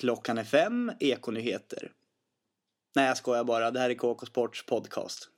Klockan är fem, Ekonyheter. Nej, jag skojar bara. Det här är KK Sports podcast.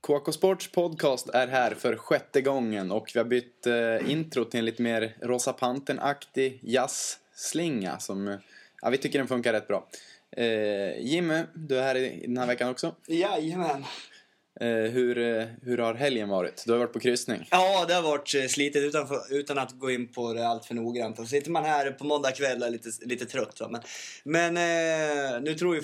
KK Sports podcast är här för sjätte gången och vi har bytt eh, intro till en lite mer Rosa Pantern-aktig jazzslinga som eh, ja, vi tycker den funkar rätt bra. Eh, Jimmy, du är här i, den här veckan också. Jajamän. Eh, hur, eh, hur har helgen varit? Du har varit på kryssning. Ja, det har varit eh, slitigt utan, utan att gå in på det allt för noggrant. Och sitter man här på måndag kväll och är lite, lite trött. Va? Men, men nu tror ju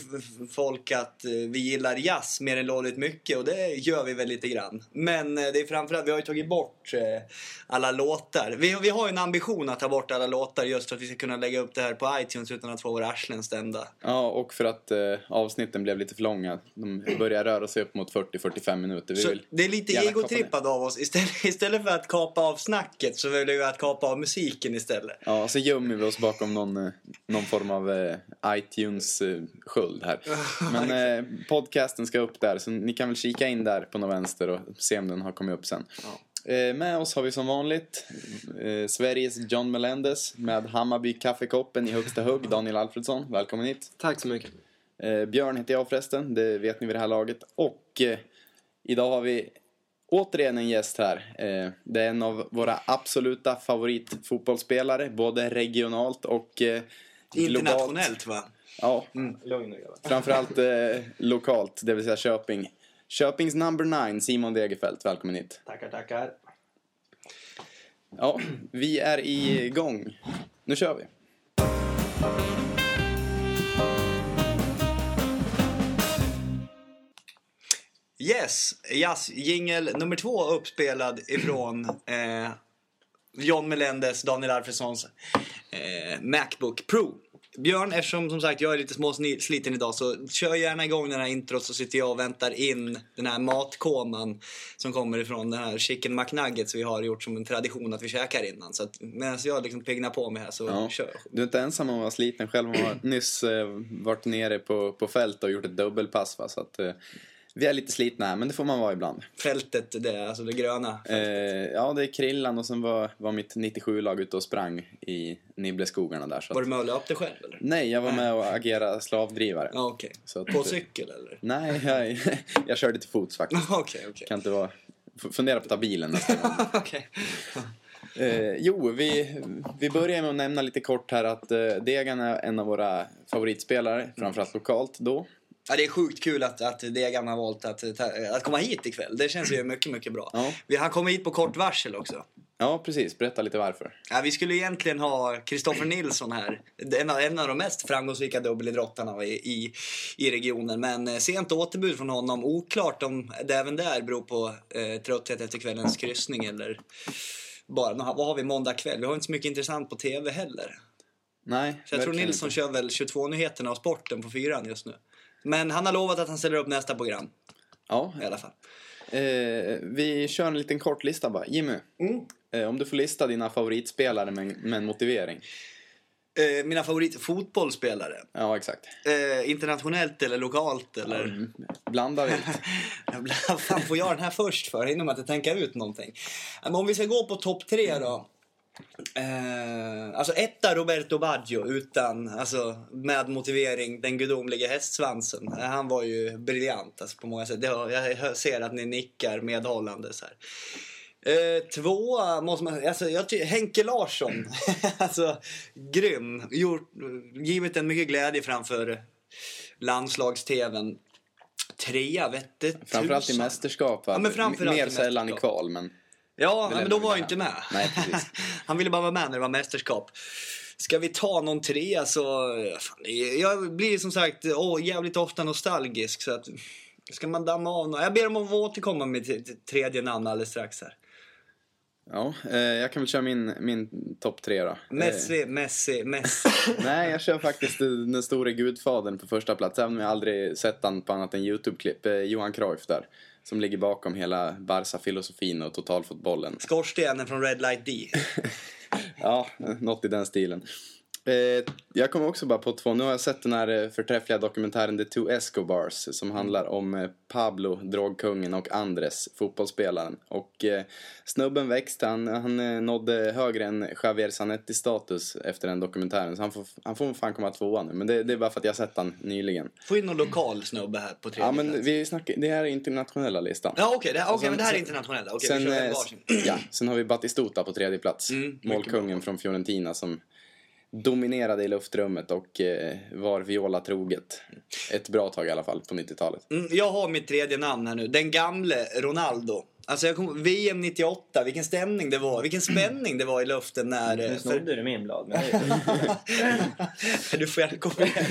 folk att vi gillar jazz mer än lolligt mycket och det gör vi väl lite grann. Men det är framförallt, vi har ju tagit bort alla låtar. Vi, vi har ju en ambition att ta bort alla låtar just för att vi ska kunna lägga upp det här på iTunes utan att få våra arslen stämda. Ja, och för att eh, avsnitten blev lite för långa. De börjar röra sig upp mot 40-45 minuter. Vi Så vill det är lite egotrippad av oss. Istället, istället för att kapa av snacket så väljer vi att kapa av musiken istället. Ja, så gömmer vi oss bakom någon, eh, någon form av eh, iTunes-sköld här. Men eh, podcasten ska upp där, så ni kan väl kika in där på någon vänster och se om den har kommit upp sen. Eh, med oss har vi som vanligt eh, Sveriges John Melendez med Hammarby kaffekoppen i högsta hugg, Daniel Alfredsson. Välkommen hit. Tack så mycket. Eh, Björn heter jag förresten, det vet ni vid det här laget. Och eh, idag har vi återigen en gäst här. Eh, det är en av våra absoluta favoritfotbollsspelare, både regionalt och eh, globalt. Internationellt va? Ja, grabbar. framförallt eh, lokalt, det vill säga Köping. Köpings number nine, Simon Degerfeldt, välkommen hit. Tackar, tackar. Ja, vi är igång. Nu kör vi. Yes, yes jingel nummer två uppspelad ifrån eh, John Melendez, Daniel Alfredssons eh, Macbook Pro. Björn, eftersom som sagt jag är lite småsliten idag så kör gärna igång den här introt så sitter jag och väntar in den här matkoman som kommer ifrån den här chicken McNuggets vi har gjort som en tradition att vi käkar innan. Så att medan jag liksom piggnar på mig här så Ja. kör. Du är inte ensam om att vara sliten. Själv har jag nyss eh, varit nere på, på fält och gjort ett dubbelpass. Va? Så att, eh, vi är lite slitna här, men det får man vara ibland. Fältet, det, alltså det gröna. Eh, ja, det är Krillan och sen var, var mitt 97-lag ute och sprang i Nibbleskogarna där. Så Var du med och löpte själv eller? nej, jag var med och agerade slavdrivare. Ja, okej. Så att, På cykel eller? Nej, jag, jag körde till fots faktiskt. Okej, okej. Kan inte vara... Fundera på att ta bilen nästa gång. Okej. Eh, jo, vi, vi börjar med att nämna lite kort här att eh, Degan är en av våra favoritspelare, framförallt lokalt då. Ja, det är sjukt kul att, att Degan har valt att, att komma hit ikväll. Det känns ju mycket, mycket bra. Ja. Vi, han kommer hit på kort varsel också. Ja, precis. Berätta lite varför. Ja, vi skulle egentligen ha Kristoffer Nilsson här. En av, en av de mest framgångsrika dubbelidrottarna i, i, i regionen. Men eh, sent återbud från honom. Oklart om det även där beror på eh, trötthet efter kvällens kryssning eller bara, vad har vi måndag kväll? Vi har inte så mycket intressant på TV heller. Nej, Så jag tror Nilsson inte. kör väl 22-nyheterna och sporten på fyran just nu. Men han har lovat att han ställer upp nästa program Ja, i alla fall. eh, vi kör en liten kort lista bara. Jimmy, Mm. eh, om du får lista dina favoritspelare med, med en motivering. Eh, mina favoritfotbollsspelare. Ja, exakt. Eh, internationellt eller lokalt eller? Blanda vilt. Vad fan får jag den här först för? Inom att jag tänker ut någonting. Men om vi ska gå på topp tre då. Eh, alltså etta Roberto Baggio utan, alltså med motivering, den gudomliga hästsvansen. Eh, han var ju briljant alltså, på många sätt. Det, har- jag ser att ni nickar medhållande så här. Eh, tvåa måste man alltså, jag ty- Henke Larsson. alltså grym. Gjort, givit en mycket glädje framför landslags-tvn. Trea vette Framförallt i tusan. mästerskap va? Ja, men framförallt Mer i sällan i mästerskap. kval, men... Ja, men då vi var där. inte med. Nej, precis. Han ville bara vara med när det var mästerskap. Ska vi ta någon trea så... Fan, jag blir som sagt åh, jävligt ofta nostalgisk. Så att, ska man damma av någon? Jag ber om att få återkomma med tredje namn alldeles strax här. Ja, eh, jag kan väl köra min, min topp tre då. Messi, Messi, Messi. Eh, nej, jag kör faktiskt den den store gudfadern på första plats. Även om jag aldrig sett han på annat än YouTube-klipp. Eh, Johan Cruyff där. Som ligger bakom hela Barca-filosofin och totalfotbollen. Skorstenen från Red Light D. Ja, något i den stilen. Eh, jag kommer också bara på två. Nu har jag sett den här eh, förträffliga dokumentären The Two Escobars som handlar om eh, Pablo, drogkungen, och Andres, fotbollsspelaren. Och snubben växte, han, han nådde högre än Javier Zanetti-status efter den dokumentären. Så han får, han får fan komma tvåa nu. Men det, det är bara för att jag sett den nyligen. Få in någon lokal snubbe här på tredje Ja, men plats. vi snackar, det här är internationella listan. Ja okej, det, okej, Och sen- men det här är internationella. Okej, Sen, vi kör varsin. ja, sen har vi Batistuta på tredje plats. Mm, Målkungen från Fiorentina som dominerade i luftrummet och eh, var Viola troget. Ett bra tag i alla fall på 90-talet. Mm, jag har mitt tredje namn här nu. Den gamle Ronaldo. Alltså jag kom, VM 98, vilken stämning det var. Vilken spänning det var i luften när... eh, Nu för- snodde du min blad. Men du får gärna komma igen.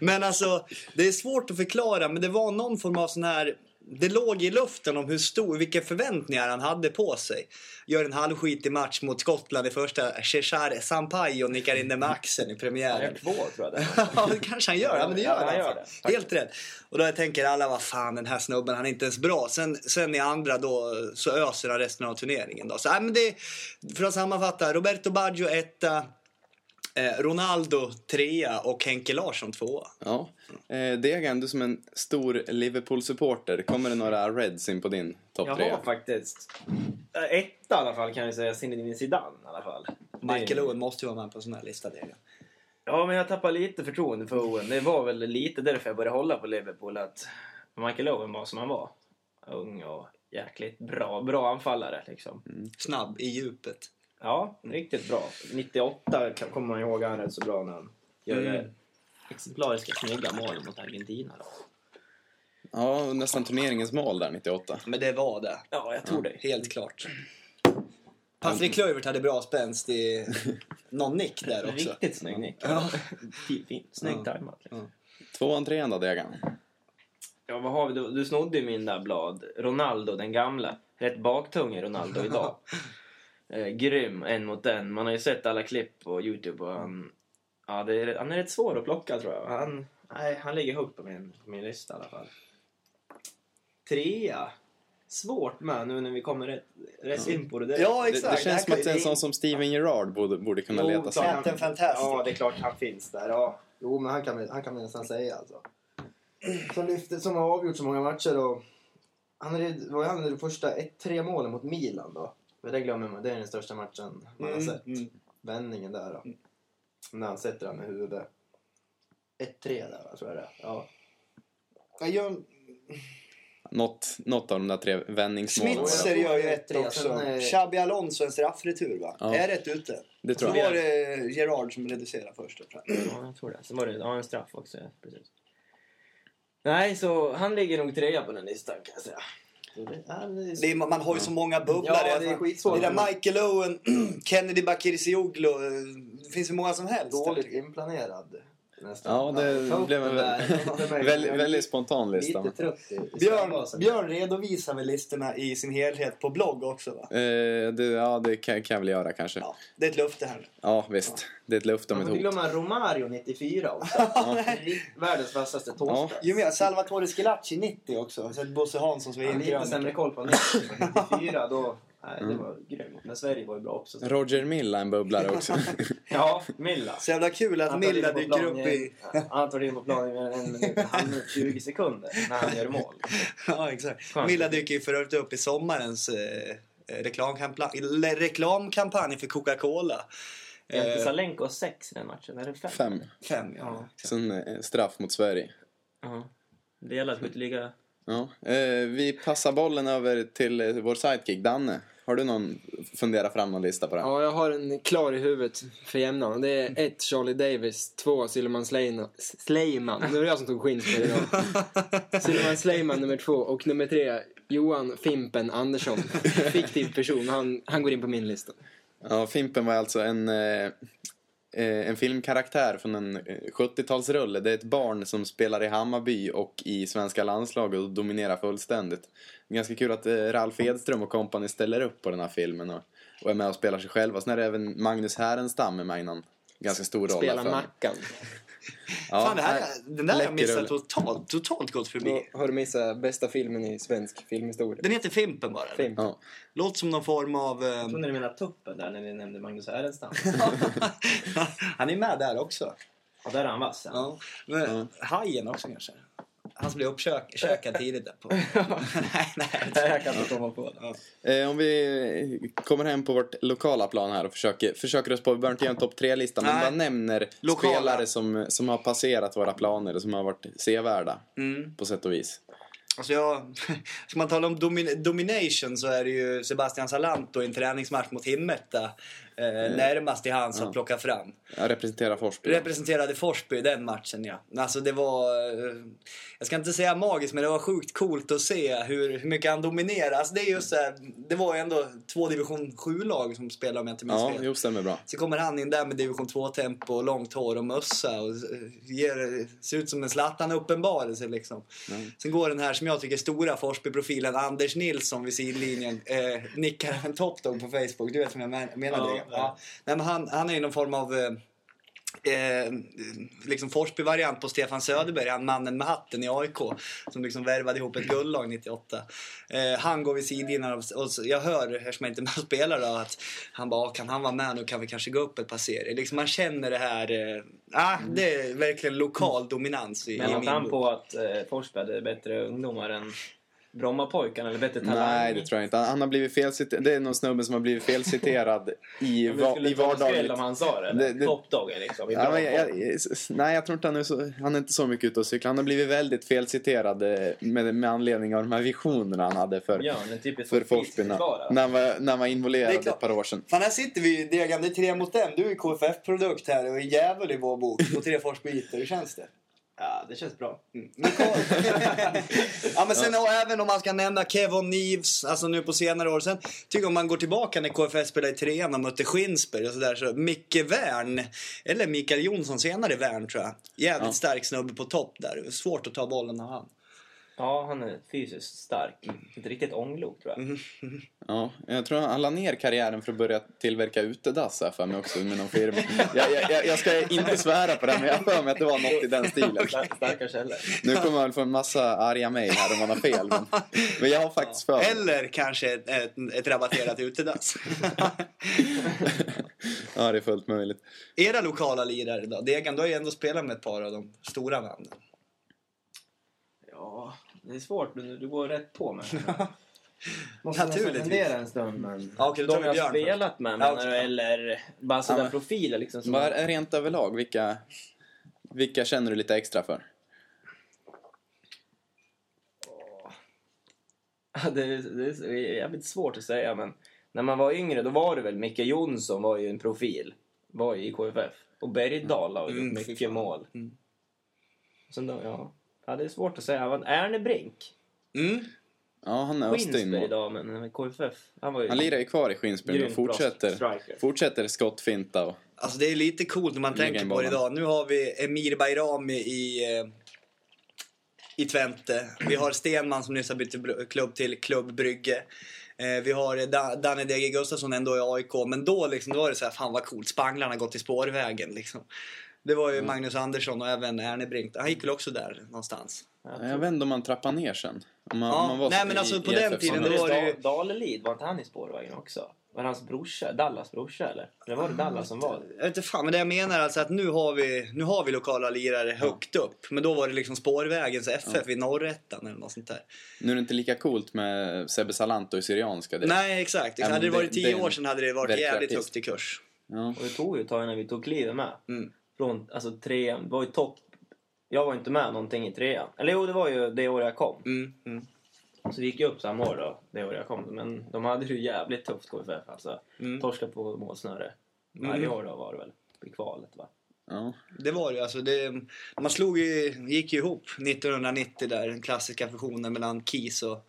Men alltså, det är svårt att förklara. Men det var någon form av sån här... Det låg i luften om hur stor, vilka förväntningar han hade på sig. Gör en halvskitig match mot Skottland i första. Cesare Sampaio nickar in den med axeln i Han premiären. gör två tror jag. det. Ja, det kanske han gör. Ja, men det gör Ja, han. han gör det, Helt rätt. Och då tänker alla, vad fan den här snubben, han är inte ens bra. Sen, sen i andra då så öser han resten av turneringen. Då. Så, nej, men det, för att sammanfatta, Roberto Baggio etta, Ronaldo trea och Henke Larsson tvåa. Ja. Eh, Degan, du som en stor Liverpool-supporter, kommer det några Reds in på din topp Jag tre? har faktiskt äh, etta i alla fall kan jag säga. Zinedine Zidane i alla fall. Michael Owen måste ju vara med på en sån här lista. Det. Ja, men jag tappar lite förtroende för Owen. Det var väl lite därför jag började hålla på Liverpool. Att Michael Owen var som han var. Ung och jäkligt bra. Bra anfallare liksom. Snabb i djupet. Ja, riktigt bra. 98 kan- kommer man ihåg han rätt så bra när han gör Mm. exemplariska snygga mål mot Argentina. Då. Ja, nästan turneringens mål där 98. Men det var det. Ja, jag tror det. Helt klart. Patrik Kluivert hade bra spänst i någon nick där också. Riktigt snygg nick. Ja. Fin- Ja. tajmat. Liksom. Tvåan, trean då, Degan? Ja, vad har vi då? Du snodde ju min där blad. Ronaldo, den gamla. Rätt baktung är Ronaldo idag. eh, grym, en mot en. Man har ju sett alla klipp på Youtube och han... Ja, det är, han är rätt svår att plocka tror jag. Han, nej, han ligger högt på min, på min lista i alla fall. Trea. Svårt med nu när vi kommer rätt, rätt in på det där. Ja, Det, exakt. det känns som att en sån som Steven Gerrard borde, borde kunna Jo, leta sig. Captain Fantastic. Ja, det är klart han finns där. Ja. Jo, men han kan, han kan vi nästan säga alltså. Som, lyfte, som har avgjort så många matcher och... Han är, var han det första 1-3 målen mot Milan då. För det glömmer man, det är den största matchen man har Mm, sett. mm. Vändningen där då. När han sätter den med huvudet. 1-3 där tror jag det. Ja. Ja, jag, Något, något av de där tre vändningsmålen. Smitser gör ju ett Tre, också. eh, Xabi Alonso en straffretur va? Ja. Är rätt ute? Det tror Så jag. var det Gerard som reducerade först. Ja, jag tror det. Sen var det ja, en straff också. Precis. Nej, så han ligger nog trea på den listan kan jag säga. Är- man har ju så många bubblare. Ja, det är skitsvårt. Det där Michael Owen, Kennedy Bakircioglu. Det finns hur många som helst. Dåligt inplanerad. Nästan. Ja, det blev en väldigt, är spontan lista. Lite trött i, Björn. Björn redovisar väl listorna i sin helhet på blogg också va? Eh, det, ja, det kan, kan jag väl göra kanske. Ja, Ja, det är ett löfte här. visst. Det är ett löfte om Man ett hot. glömma Romario 94 också. Världens vassaste Ja. tårta. Ju mer, Salvatore Schillaci 90 också. Så Bosse Hansson som Jag har lite sämre koll på 90, 94 då. Nej, det var grymt. Men Sverige var ju bra också. så- Roger Milla, en bubblare också. Ja, Milla. Så jävla kul att Milla dyker plan upp i... Han tar in på planen i en minut, en minut, 20 sekunder när han gör mål. Ja, exakt. Skönt. Milla dyker ju för övrigt upp i sommarens eh, reklamkampanj, reklamkampanj för Coca-Cola. Är inte Eh, Salenko sex i den matchen? Är det fem? Fem. fem, ja. exakt. Sen eh, straff mot Sverige. Ja. Delat skytteliga. Ja. Eh, vi passar bollen över till eh, vår sidekick, Danne. Har du någon, fundera fram någon lista på den? Ja, jag har en klar i huvudet för jämnan. Det är ett Charlie Davis, två Silman Sleiman. Nu är det jag som tog skins på det idag. Silman Sleiman nummer två och nummer tre Johan Fimpen Andersson. Fiktiv person. Han, han går in på min lista. Ja, Fimpen var alltså en, eh, en filmkaraktär från en eh, 70-talsrulle. Det är ett barn som spelar i Hammarby och i svenska landslaget och dominerar fullständigt. Ganska kul att eh, Ralf Edström och kompani ställer upp på den här filmen och, och är med och spelar sig själva. Sen är det även Magnus Härenstam med med i någon ganska stor roll. Spelar. Mackan. Ja, Fan, det här, nej, den där har jag missat totalt, totalt gått förbi. Då har du missat bästa filmen i svensk filmhistoria. Den heter Fimpen bara. Film. Ja. Låter som någon form av... Jag eh, trodde ni menade tuppen där när ni nämnde Magnus Härenstam. han är med där också. Ja, där är han vass. Ja. Ja. Hajen också kanske. Han som blev uppkäkad tidigt där på... nej, nej. Jag kan inte komma på det. Eh, om vi kommer hem på vårt lokala plan här och försöker, försöker oss på, vi behöver inte göra en topp tre-lista, men bara nämner Lokala. spelare som, som har passerat våra planer och som har varit sevärda Mm. på sätt och vis. Alltså jag, ska man tala om domin domination så är det ju Sebastian Salanto i en träningsmatch mot Himmetta eh, närmast till hands att plocka fram. Jag representerar Forsby. Representerade Forsby i den matchen ja. Alltså det var, eh, jag ska inte säga magiskt men det var sjukt coolt att se hur, hur mycket han dominerar. Alltså det är just här, det var ju ändå två division 7-lag som spelade om jag inte minns Ja, fel. jo, stämmer bra. Så kommer han in där med division 2-tempo, långt hår och mössa och eh, ger, ser ut som en Zlatan-uppenbarelse liksom. Sen går den här som jag tycker stora Forsby-profilen Anders Nilsson vid sidlinjen, eh, nickar en topdog på Facebook. Du vet vad jag men- menar Ja, det? Ja. Nej, men han, han är ju någon form av eh, Eh, liksom Forsby-variant på Stefan Söderberg, han mannen med hatten i AIK som liksom värvade ihop ett guldlag 98. Eh, han går vid sidlinjen och, jag hör, eftersom jag inte är med och spelar då, att han bara, "Ah, kan han vara med nu kan vi kanske gå upp ett par serier. Liksom man känner det här, eh, ah, det är verkligen lokal dominans i, i Men min han på att eh, Forsberg hade bättre ungdomar än Brommapojkarna eller bättre talang? Nej, det tror jag inte. Han, han har blivit felciterad. Det är någon snubbe som har blivit felciterad i, va, skulle i vardagligt. om han sa det. Det- eller? det- liksom. i Ja, men jag, jag, nej, jag tror inte han är så, han är inte så mycket ute och cyklar. Han har blivit väldigt felciterad eh, med, med anledning av de här visionerna han hade för, Ja, för Forsby när, försvarare. när, han var, när han var involverad ett par år sedan. Fan, här sitter vi Degan, det är tre mot en. Du är KFF-produkt här och är djävul i vår bok. Och tre Forsbyiter, hur känns det? Ja, det känns bra. Lokal. ja, men sen och även om man ska nämna Kevin Neves, alltså nu på senare år. Sen tycker jag om man går tillbaka när KFS spelade i trean och mötte Skinsberg och sådär så Micke Wern, eller Mikael Jonsson senare Wern tror jag. Jävligt Ja. stark snubbe på topp där. Svårt att ta bollen av han. Ja, han är fysiskt stark. Inte riktigt ånglok tror jag. Ja, jag tror han la ner karriären för att börja tillverka utedass här för mig också med någon firma. Jag, jag, jag, ska inte svära på det men jag har för mig att det var något i den stilen. Stark- Starka källor. Nu kommer man väl få en massa arga mejl här om man har fel. Men, men jag har faktiskt för mig. Eller kanske ett, ett, ett rabatterat utedass. Ja, det är fullt möjligt. Era lokala lirare då? Degan, du har ju ändå spelat med ett par av de stora namnen. Ja, det är svårt. Du, du går rätt på mig. Måste Naturligtvis. fundera en stund men... Ja, tar De jag har spelat med Ja, menar okej. du? Eller bara sådana Ja, profiler liksom. Som Bara rent överlag, vilka, vilka känner du lite extra för? Ja, det, är- det är jävligt svårt att säga men när man var yngre då var det väl Micke Jonsson var ju en profil. Var ju i KFF. Och Bergdahl har ju Mm, mycket mål. Mm. Sen då, ja. Ja, det är svårt att säga. Han var Erne Brink. Mm. Ja, han är. Skinsberg idag men KFF. Han var ju Han lirar ju kvar i Skinsberg och fortsätter, fortsätter skottfinta. Och, Alltså det är lite coolt när man tänker på det idag. Nu har vi Emir Bayrami i, eh, i Twente. Vi har Stenman som nyss har bytt klubb till Klubb Brygge. Eh, vi har eh, Da- Danne Dege Gustafsson ändå i AIK. Men då, liksom, då var det så här, fan vad coolt. Spanglarna har gått i spårvägen liksom. Det var ju Mm. Magnus Andersson och även Erne Brink. Han gick väl också där någonstans. jag vet inte om man trappar ner sen. Om man, Ja, om man var nej, men i- alltså, på den tiden, då var det ju- Da- Dalelid, var inte han i spårvägen också? Var det hans brorsa? Dallas brorsa eller? Eller var det Dallas som var det? Jag vet inte fan, men det jag menar alltså att nu har vi, nu har vi lokala lirare högt upp. Men då var det liksom spårvägens FF i norrettan eller något sånt där. Nu är det inte lika coolt med Sebbe Salanto i Syrianska. direkt. Nej, exakt. Ja, men hade det det- varit tio det- år sedan hade det varit jävligt artist. högt i kurs. Ja. Och det tog ju ett tag innan vi tog klivet med. Mm. Från, alltså trean, det var ju topp. Jag var inte med någonting i trean. Eller jo, det var ju det år jag kom. Mm, mm, Så vi gick ju upp samma år då, det år jag kom. Men de hade det ju jävligt tufft KFF alltså. mm. Torska på målsnöre. Varje Mm. år då var det väl. I kvalet va? Ja. Det var det alltså. Det, man slog ju, gick ju ihop 1990 där, den klassiska fusionen mellan KIS och,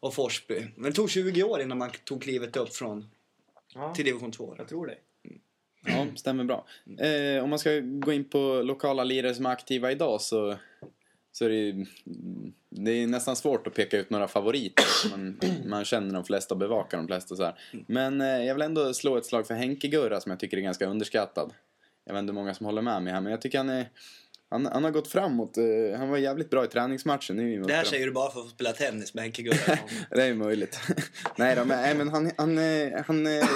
och Forsby. Men det tog 20 år innan man tog klivet upp från Ja, till division 2. jag tror det ja, stämmer bra. Eh, om man ska gå in på lokala lirare som är aktiva idag så, så är det ju, mm, det är nästan svårt att peka ut några favoriter. Man, man känner de flesta och bevakar de flesta. Så här. Men eh, jag vill ändå slå ett slag för Henke Gurra som jag tycker är ganska underskattad. Jag vet inte hur många som håller med mig här men jag tycker han är han, han har gått framåt. eh, Han var jävligt bra i träningsmatchen. nu Det här säger du bara för att få spela tennis med Henke. Det är möjligt. nej då, men, nej, men han, han, eh, han eh,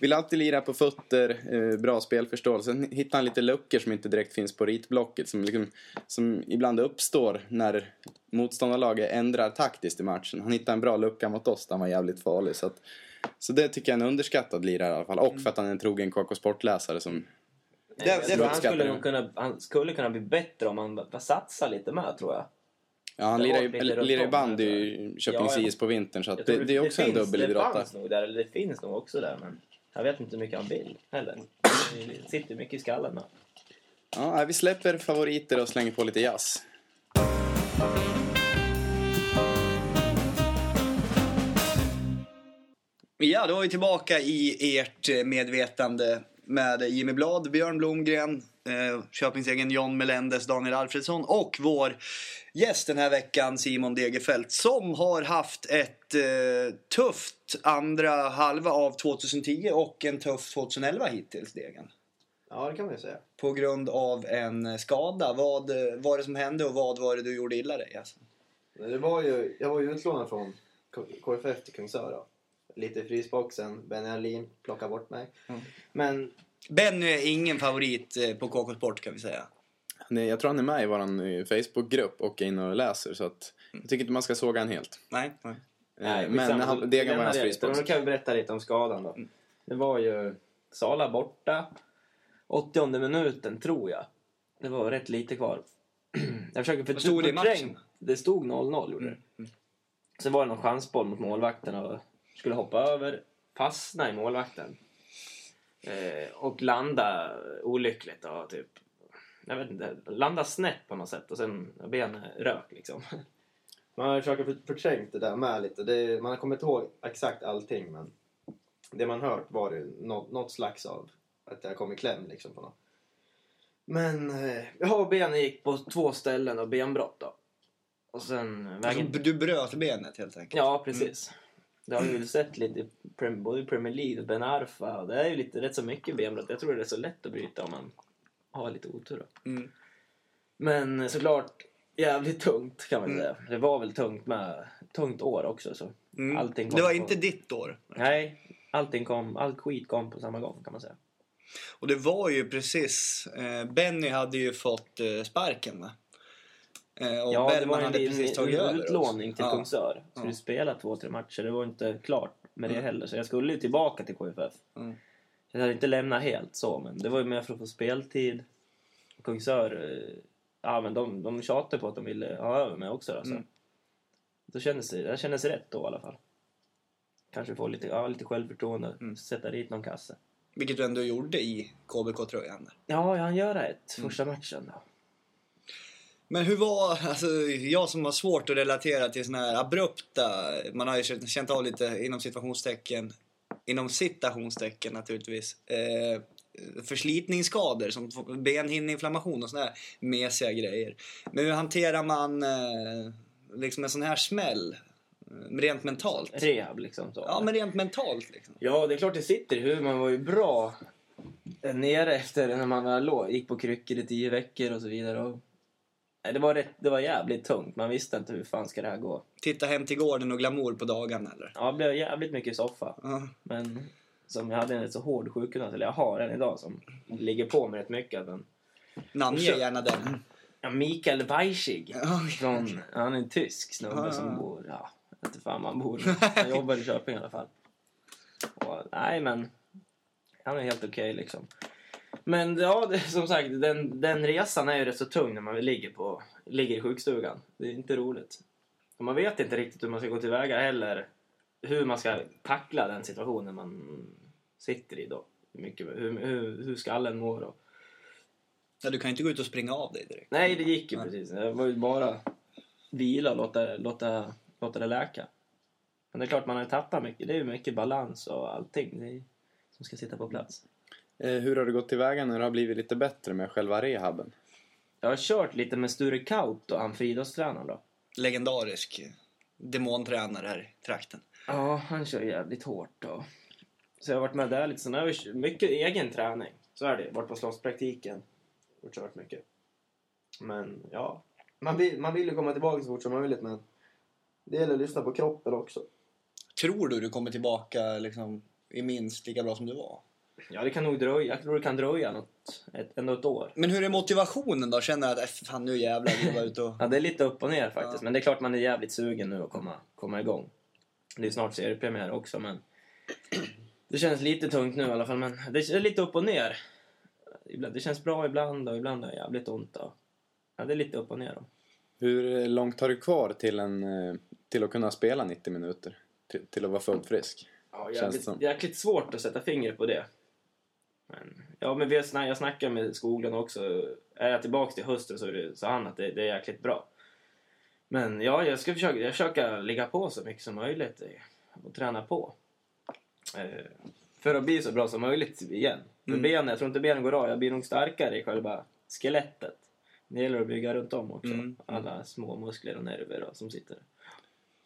vill alltid lira på fötter, eh, bra spelförståelse. Sen hittar han lite luckor som inte direkt finns på ritblocket. Som, liksom, som ibland uppstår när motståndarlaget ändrar taktiskt i matchen. Han hittade en bra lucka mot oss där han var jävligt farlig. Så, att, så det tycker jag är en underskattad lirare i alla fall. Och för att han är en trogen KK Sportläsare som... Det- det han, skulle nog kunna, han skulle kunna bli bättre om han bara satsar lite mer, tror jag. Ja, han Det lirar ju bandy i Köpings Ja, IS på vintern. Så att det, det är också en finns, dubbelidrottare. Det fanns nog där, eller det finns nog också där, men jag vet inte hur mycket han vill heller. Det sitter mycket i skallen med. Ja, vi släpper favoriter och slänger på lite jazz. Ja, då är vi tillbaka i ert eh, medvetande med Jimmy Blad, Björn Blomgren, eh, Köpings egen John Melendez, Daniel Alfredsson och vår gäst den här veckan Simon Degerfeldt som har haft ett eh, tufft andra halva av 2010 och en tuff 2011 hittills, Degen. Ja, det kan man ju säga. På grund av en skada. Vad eh, var det som hände och vad var det du gjorde illa dig? Alltså? Det var ju, jag var ju utlånad från KFF till Kungsör då. Lite i frysboxen. Benny Alin plockade bort mig. Mm. Men Benny är ingen favorit eh, på KK Sport kan vi säga. Nej, jag tror han är med i vår Facebookgrupp och är inne och läser. Så att jag tycker inte man ska såga han helt. Nej. nej. Eh, men han, Degen var hans frysbox. Då kan vi berätta lite om skadan då. Det var ju Sala borta. 80 minuten, tror jag. Det var rätt lite kvar. Jag försöker för stod det i förträngt. matchen? Det stod 0-0 gjorde det. Sen var det någon chansboll mot målvakten och skulle hoppa över. Fastna i målvakten. Eh, och landa olyckligt då, typ. Jag vet inte. Landa snett på något sätt och sen benen rök liksom. man försöker för- förträngt det där med lite. Det, man har kommit ihåg exakt allting men det man hört var det något, något slags av att jag kom i kläm liksom på något. Men eh, Ja, benen gick på två ställen och benbrott då. Och sen vägen... Alltså, du bröt benet helt enkelt. Ja, precis. Det har vi väl sett lite både i Premier League och Ben Arfa. Det är ju lite, rätt så mycket benbrott. Jag tror det är så lätt att bryta om man har lite otur. Mm. Men såklart jävligt tungt kan man Mm. säga. Det var väl tungt med tungt år också. Så. Mm. Allting kom det var på- inte ditt år. Nej, allting kom, allt skit kom på samma gång kan man säga. Och det var ju precis... Eh, Benny hade ju fått eh, sparken va? Eh, och ja, det Bellman var en, hade precis tagit över utlåning till ja. Kungsör. Skulle Ja. spela två, tre matcher. Det var inte klart med det Mm. heller. Så jag skulle ju tillbaka till KFF. Mm. Jag hade inte lämnat helt så, men det var ju mer för att få speltid. Kungsör, eh, ja men de, de tjatade på att de ville ha över mig också. Alltså. Mm. Då kändes det, det kändes rätt då i alla fall. Kanske få lite, ja, lite självförtroende, Mm. sätta dit någon kasse. Vilket du ändå gjorde i KBK-tröjan. Ja, han gör ett Mm. första matchen då. Men hur var, alltså jag som har svårt att relatera till såna här abrupta, man har ju känt, av lite inom situationstecken, inom citationstecken naturligtvis, eh, förslitningsskador som benhinneinflammation och såna här mesiga grejer. Men hur hanterar man eh, liksom en sån här smäll? eh, Rent mentalt? Rehab liksom. Så. Ja, men rent mentalt liksom. Ja, det är klart det sitter i huvudet. Man var ju bra nere efter när man. Gick på kryckor i tio veckor och så vidare. Och... Det, var rätt, det var jävligt tungt. Man visste inte hur fan ska det här gå. Titta hem till gården och glamour på dagarna eller? Ja, det blev jävligt mycket soffa. Ja. Men som jag hade en rätt så hård sjukgymnast, eller jag har en idag som ligger på mig rätt mycket. Men, Namnge gärna den. ja, Mikael Weichig. Ja. Från, han är en tysk snubbe ja, som bor, ja, inte fan han bor. Han jobbar i Köping i alla fall. Och, nej men, han är helt okej liksom. Men ja, det, som sagt, den, den resan är ju rätt så tung när man ligger, på, ligger i sjukstugan. Det är inte roligt. Och man vet inte riktigt hur man ska gå tillväga heller. Hur man ska tackla den situationen man sitter i då. Hur, mycket, hur, hur, hur skallen mår och Ja, du kan ju inte gå ut och springa av dig direkt. Nej, det gick ju Nej. precis. Det var ju bara vila och låta, låta, låta det läka. Men det är klart, man har ju tappat mycket. Det är ju mycket balans och allting som ska sitta på plats. Eh, hur har det gått tillväga när det har blivit lite bättre med själva rehaben? Jag har kört lite med Sture Kaut och han friidrottstränaren då. Legendarisk demontränare här i trakten. Ja, han kör jävligt hårt då. Så jag har varit med där lite. Sen har jag mycket egen träning. Så är det. Varit på slottspraktiken och kört mycket. Men ja, man vill, man vill ju komma tillbaka så fort som möjligt men det gäller att lyssna på kroppen också. Tror du du kommer tillbaka liksom, i minst lika bra som du var? Ja, det kan nog dröja. Jag tror det kan dröja något, ett, ändå ett år. Men hur är motivationen då? Känner att äh, fan nu jävlar vill jag vara ute och... Ja, det är lite upp och ner faktiskt. Ja. Men det är klart man är jävligt sugen nu att komma, komma igång. Det är snart seriepremiär också, men det känns lite tungt nu i alla fall. Men det är lite upp och ner. Ibland- Det känns bra ibland och ibland är det jävligt ont. Då. Ja, det är lite upp och ner. Då. Hur långt har du kvar till, en, eh, till att kunna spela 90 minuter? Till, till att vara fullt frisk? Ja, jävligt, jäkligt svårt att sätta fingret på det. Men, ja, men vi snack, jag snackar med Skoglund också. Är jag tillbaka till hösten så, är det, så han att det, det är jäkligt bra. Men ja, jag ska försöka, jag försöka ligga på så mycket som möjligt eh, och träna på. Eh, för att bli så bra som möjligt igen. För Mm. benen, jag tror inte benen går av. Jag blir nog starkare i själva skelettet. Det gäller att bygga runt om också. Mm. Alla små muskler och nerver då, som sitter.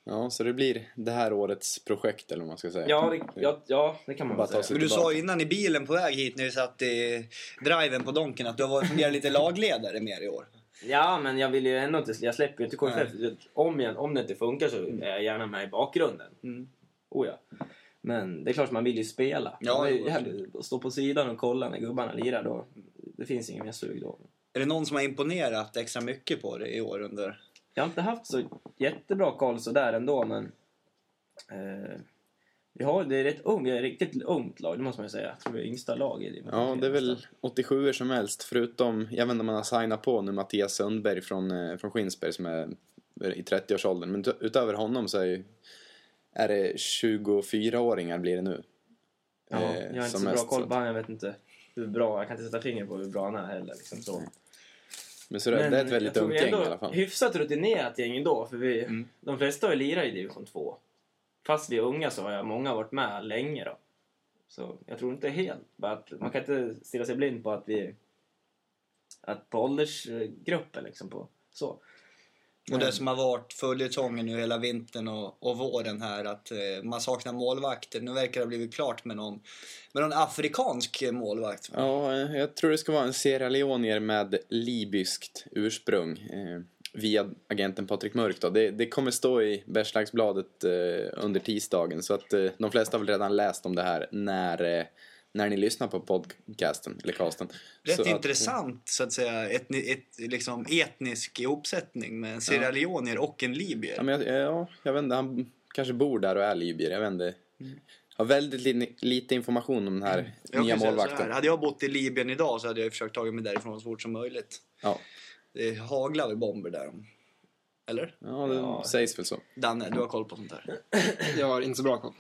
Ja, så det blir det här årets projekt eller vad man ska säga. Ja, det, ja, ja, det kan man Bara säga. Men du sa innan i bilen på väg hit när vi satt i driven på Donken att du har fungerat lite lagledare mer i år. Ja, men jag vill ju ändå inte... Jag släpper ju inte KFF. Om, jag, om det inte funkar så är jag gärna med i bakgrunden. Mm. Oh ja. Men det är klart man vill ju spela. Ja, Man vill jo, ju stå på sidan och kolla när gubbarna lirar. Då. Det finns ingen mer sug då. Är det någon som har imponerat extra mycket på dig i år under... Jag har inte haft så jättebra koll sådär ändå, men... Eh, vi har, det är ett ung, vi är ett riktigt ungt lag, det måste man ju säga. Jag tror vi är yngsta lag i Ja, det är väl 87 som helst. Förutom, jag vet inte om man har signat på nu, Mattias Sundberg från, eh, från Skinsberg som är i 30-årsåldern. Men ut- utöver honom så är, ju- är det 24-åringar blir det nu. Ja, Eh, jag har inte så bra koll på honom, jag vet inte hur bra, jag kan inte sätta fingret på hur bra han är heller. Liksom så. Men så det, det är ett väldigt ungt gäng i alla fall. Hyfsat rutinerat gäng ändå, för vi, Mm. de flesta har ju lirat i division 2. Fast vi är unga så har jag många varit med länge då. Så jag tror inte helt, bara att man kan inte stirra sig blind på att vi... Att på åldersgruppen liksom på så. Och det som har varit följetongen nu hela vintern och, och våren här att eh, man saknar målvakter. Nu verkar det ha blivit klart med någon, med någon afrikansk målvakt. Ja, jag tror det ska vara en Sierra Leonier med libyskt ursprung. Eh, via agenten Patrik Mörk då. Det, det kommer stå i Bergslagsbladet eh, under tisdagen så att eh, de flesta har väl redan läst om det här när, eh, när ni lyssnar på podcasten, eller casten. Rätt Så att- intressant så att säga, etni, ett, liksom etnisk ihopsättning med en Sierra Leonier och en libyer. Ja, men jag, ja, jag vet inte, han kanske bor där och är libyer, jag vet inte. Har väldigt li, lite information om den här Jag nya målvakten. Hade jag bott i Libyen idag så hade jag försökt ta mig därifrån så fort som möjligt. Ja, Det haglar väl bomber där. Eller? ja det Ja. sägs väl så. Danne, du har koll på sånt här. Jag har inte så bra koll.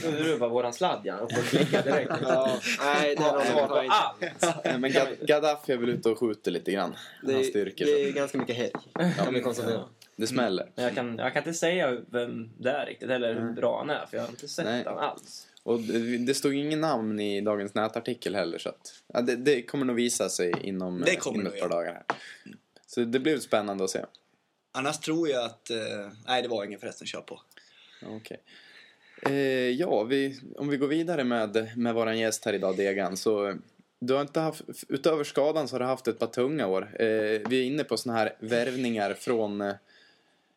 Trodde du var våran sladd ja, och klicka direkt. Ja, nej, det Har var svar på jag inte. allt. Nej, Men Gad- Gaddafi är väl ute och skjuter lite grann. Det, Hans styrkor. det är ganska mycket helg, kan vi konstatera. Det smäller. Men jag kan, jag kan inte säga vem det är riktigt, eller hur bra han är, för jag har inte sett Nej. han alls. Och det, det stod ingen namn i dagens nätartikel heller så att, ja, det, det kommer nog visa sig inom, Det eh, kommer inom det ett par dagar här. Så det blir spännande att se. Annars tror jag att... Eh, nej, det var ingen förresten. Kör på. Okej. Eh, ja, vi, om vi går vidare med, med våran gäst här idag, Degan, så du har inte haft, utöver skadan så har du haft ett par tunga år. Eh, vi är inne på såna här värvningar från eh,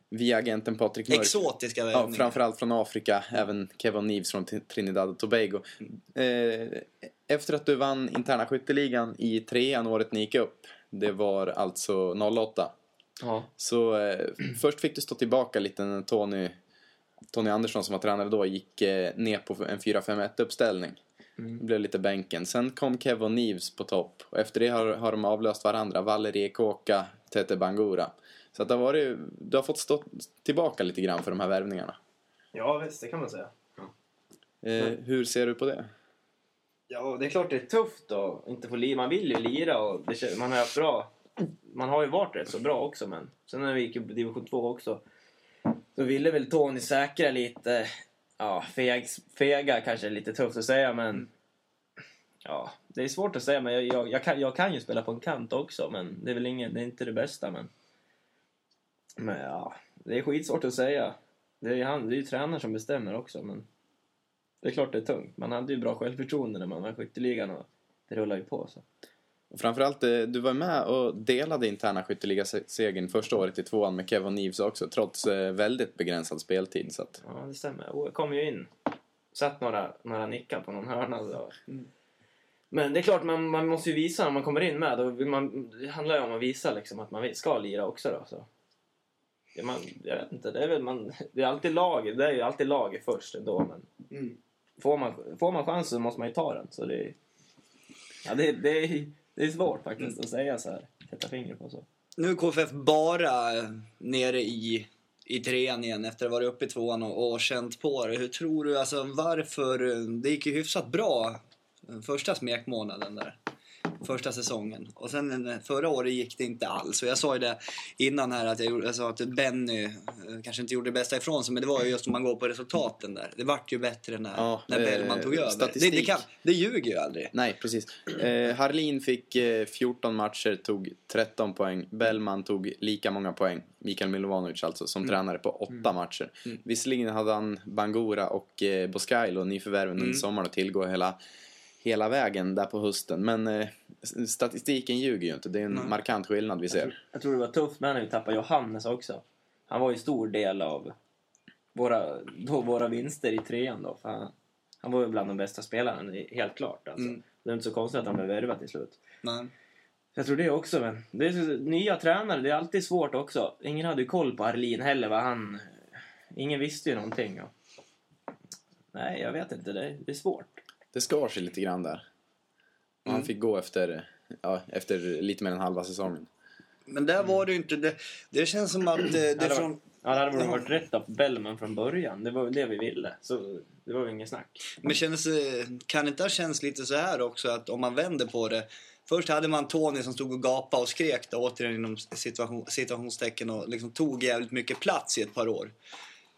via agenten Patrik Mörk. Exotiska Ja, värvningar. framförallt från Afrika, även Kevin Neves från Trinidad och Tobago. Eh, efter att du vann interna skytteligan i trean året ni gick upp, det var alltså 08. Ja. Så eh, först fick du stå tillbaka lite när Tony, Tony Andersson som var tränare då gick eh, ner på en 4-5-1 uppställning. Det blev lite bänken. Sen kom Kevin Neves på topp och efter det har, har de avlöst varandra. Valerie Kåka, Tete Bangura. Så att det har varit, du har fått stå tillbaka lite grann för de här värvningarna. ja, visst, det kan man säga. Eh, hur ser du på det? Ja, det är klart det är tufft att inte få lira. Man vill ju lira och det, man har haft bra... Man har ju varit rätt så bra också, men sen när vi gick upp i division 2 också, så ville väl Tony säkra lite. Ja, feg, fega kanske är lite tufft att säga, men... Ja, det är svårt att säga, men jag, jag, jag, kan, jag kan ju spela på en kant också, men det är väl ingen, det är inte det bästa, men... Men ja, det är skitsvårt att säga. Det är ju han, det är ju tränaren som bestämmer också, men... Det är klart det är tungt. Man hade ju bra självförtroende när man var i skytteligan och det rullar ju på så. Och framförallt, eh, du var med och delade interna skytteligasegern första året i tvåan med Kevin Neves också, trots eh, väldigt begränsad speltid. Så att, Ja, det stämmer. Och jag kom ju in. Satt några, några nickar på någon hörna. Så. Men det är klart, man, man måste ju visa när man kommer in med. Då vill man, det handlar ju om att visa liksom, att man ska lira också. Då, så. Ja, man, jag vet inte, det är väl man, det är alltid laget, det är ju alltid laget först ändå. Men Mm. får, man, får man chansen så måste man ju ta den. Så det, ja, det, det, är, det är svårt faktiskt att säga så här. Sätta fingret på så. Nu är KFF bara eh, nere i, i trean igen efter att ha varit uppe i tvåan och, och känt på det. Hur tror du, alltså varför? eh, Det gick ju hyfsat bra eh, första smekmånaden där. Första säsongen. Och sen eh, förra året gick det inte alls. Och jag sa ju det innan här att jag, gjorde- jag sa att Benny eh, kanske inte gjorde det bästa ifrån sig. Men det var ju just om man går på resultaten där. Det vart ju bättre när, Ja, när eh, Bellman tog över. Det, statistik. det, kan, det ljuger ju aldrig. nej, precis. Eh, Harlin fick eh, 14 matcher, tog 13 poäng. Bellman tog lika många poäng, Mikael Milovanovic alltså, som tränare på 8 matcher. Visserligen hade han Bangura och eh, Boscailo, nyförvärven under sommaren, att tillgå hela, hela vägen där på hösten. Men eh, statistiken ljuger ju inte. Det är en markant skillnad vi ser. Jag tror det var tufft med när vi tappade Johannes också. Han var ju stor del av våra, då våra vinster i trean då. För han, han var ju bland de bästa spelarna, helt klart. Alltså. Mm. Det är inte så konstigt att han blev värvad till slut. Nej. Jag tror det också, men det är så, nya tränare, det är alltid svårt också. Ingen hade ju koll på Arlin heller, vad han... Ingen visste ju någonting. Och... Nej, jag vet inte, det är, det är svårt. Det skar sig lite grann där. Och han fick gå efter, ja, efter lite mer än halva säsongen. Men där var det ju inte... Det, det känns som att eh, det det från... var, ja, det hade väl varit rätt av Bellman från början. Det var det vi ville. Så det var ju inget snack. Men känns, det- kan det inte ha känts lite så här också att om man vänder på det. Först hade man Tony som stod och gapade och skrek då, återigen inom situation, situationstecken och liksom tog jävligt mycket plats i ett par år.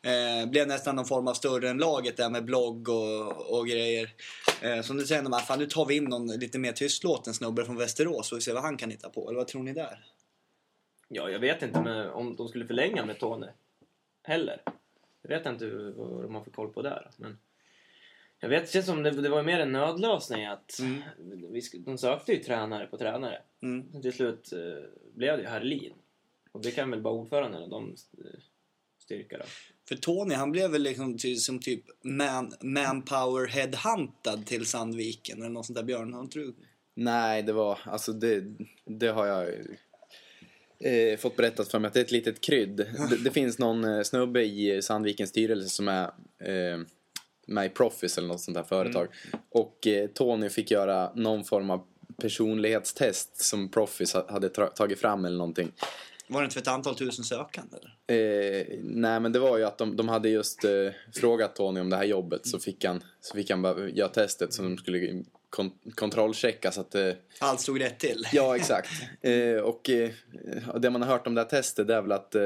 Eh, blev nästan någon form av större än laget där med blogg och, och grejer. Eh, så nu säger fan, nu tar vi in någon lite mer tystlåten snubbe från Västerås och vi ser vad han kan hitta på. Eller vad tror ni där? Ja, jag vet inte med, om de skulle förlänga med Tony heller. Jag vet inte vad de har för koll på där. Men jag vet, det känns som det, det var mer en nödlösning att vi, sk- de sökte ju tränare på tränare. Mm. Men Till slut eh, blev det ju Harlin. Och det kan väl bara ordföranden och de eh, styrka då. För Tony han blev väl liksom ty, som typ man, manpower headhuntad till Sandviken eller något sånt där Björn. Du? Nej, det var, alltså det, det har jag eh, fått berättat för mig att det är ett litet krydd. Det, det finns någon eh, snubbe i Sandvikens styrelse som är eh, med i Proffice eller något sånt där företag. Och eh, Tony fick göra någon form av personlighetstest som Proffice ha- hade tagit fram eller någonting. Var det inte för ett antal tusen sökande? Eh, nej men det var ju att de, de hade just eh, frågat Tony om det här jobbet så fick han, så fick han bara göra testet så de skulle kon- kontrollchecka så att eh, Allt stod rätt till. Ja, exakt. Eh, och eh, det man har hört om det här testet det är väl att eh,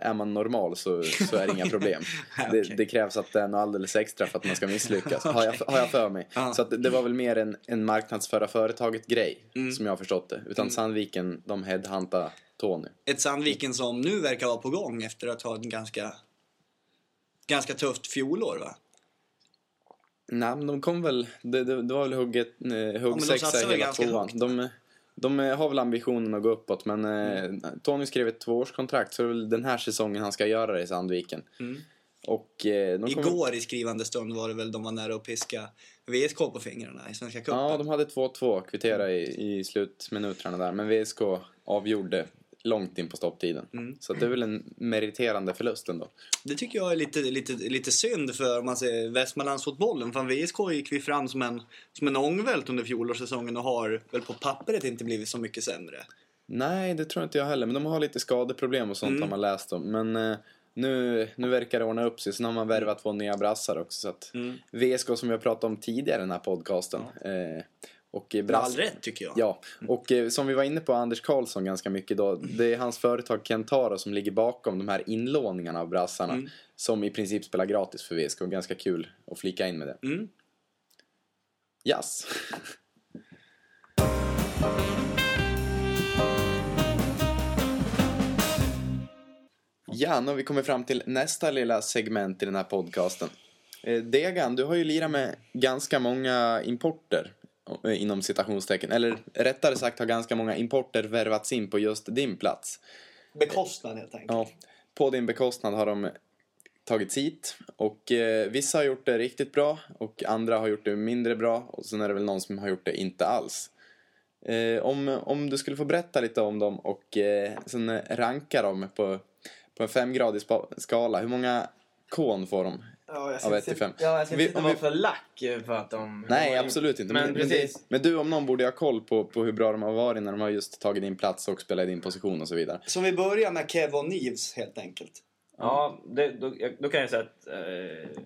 är man normal så, så är det inga problem. Okej. det, det krävs att det är något alldeles extra för att man ska misslyckas, har, jag, har jag för mig. Ja. Så att det var väl mer en, en marknadsföra företaget-grej, Mm. som jag har förstått det. Utan Sandviken, de headhuntade Tony. Ett Sandviken som nu verkar vara på gång efter att ha ett ganska, ganska tufft fjolår va? Nej, men de kom väl, det, det, det var väl hugget, eh, huggsexa väl hela tvåan. De, de eh, har väl ambitionen att gå uppåt men eh, Tony skrev ett tvåårskontrakt så det är väl den här säsongen han ska göra det i Sandviken. Mm. Och eh, de kom, Igår i skrivande stund var det väl de var nära att piska VSK på fingrarna i Svenska cupen. Ja, de hade 2-2 kvittera i, i slutminuterna där men VSK avgjorde långt in på stopptiden. Mm. Så det är väl en meriterande förlust ändå. Det tycker jag är lite, lite, lite synd för om man ser Västmanlandsfotbollen. För VSK gick vi fram som en, som en ångvält under fjolårssäsongen och har väl på pappret inte blivit så mycket sämre. Nej, det tror inte jag heller. Men de har lite skadeproblem och sånt Mm. har man läst om. Men eh, nu, nu verkar det ordna upp sig. Sen har man värvat två nya brassar också. Så att Mm. VSK som vi har pratat om tidigare i den här podcasten. Eh, och eh, Med all rätt tycker jag. Ja, och eh, som vi var inne på Anders Karlsson ganska mycket då. Det är hans företag Kentaro som ligger bakom de här inlåningarna av brassarna. Mm. Som i princip spelar gratis för VSK. Ganska kul att flika in med det. Mm. Yes. Ja, nu har vi kommit fram till nästa lilla segment i den här podcasten. Eh, Degan, du har ju lirat med ganska många importer. Eh, inom citationstecken. Eller rättare sagt har ganska många importer värvats in på just din plats. Bekostnad helt enkelt. Ja, på din bekostnad har de tagits hit och eh, vissa har gjort det riktigt bra och andra har gjort det mindre bra och sen är det väl någon som har gjort det inte alls. Eh, om, om du skulle få berätta lite om dem och eh, sen ranka dem på, på en femgradig skala, hur många kon får de? Ja, jag Av ett till fem. Ja, jag ska Vi- inte om vara vi- för lack för att de... Nej, absolut inte. Men, Men, men, precis. det, men du om någon borde ha koll på, på hur bra de har varit när de har just tagit din plats och spelat din position och så vidare. Så vi börjar med Kevin Neves helt enkelt. Ja, det, då, då kan jag säga att eh,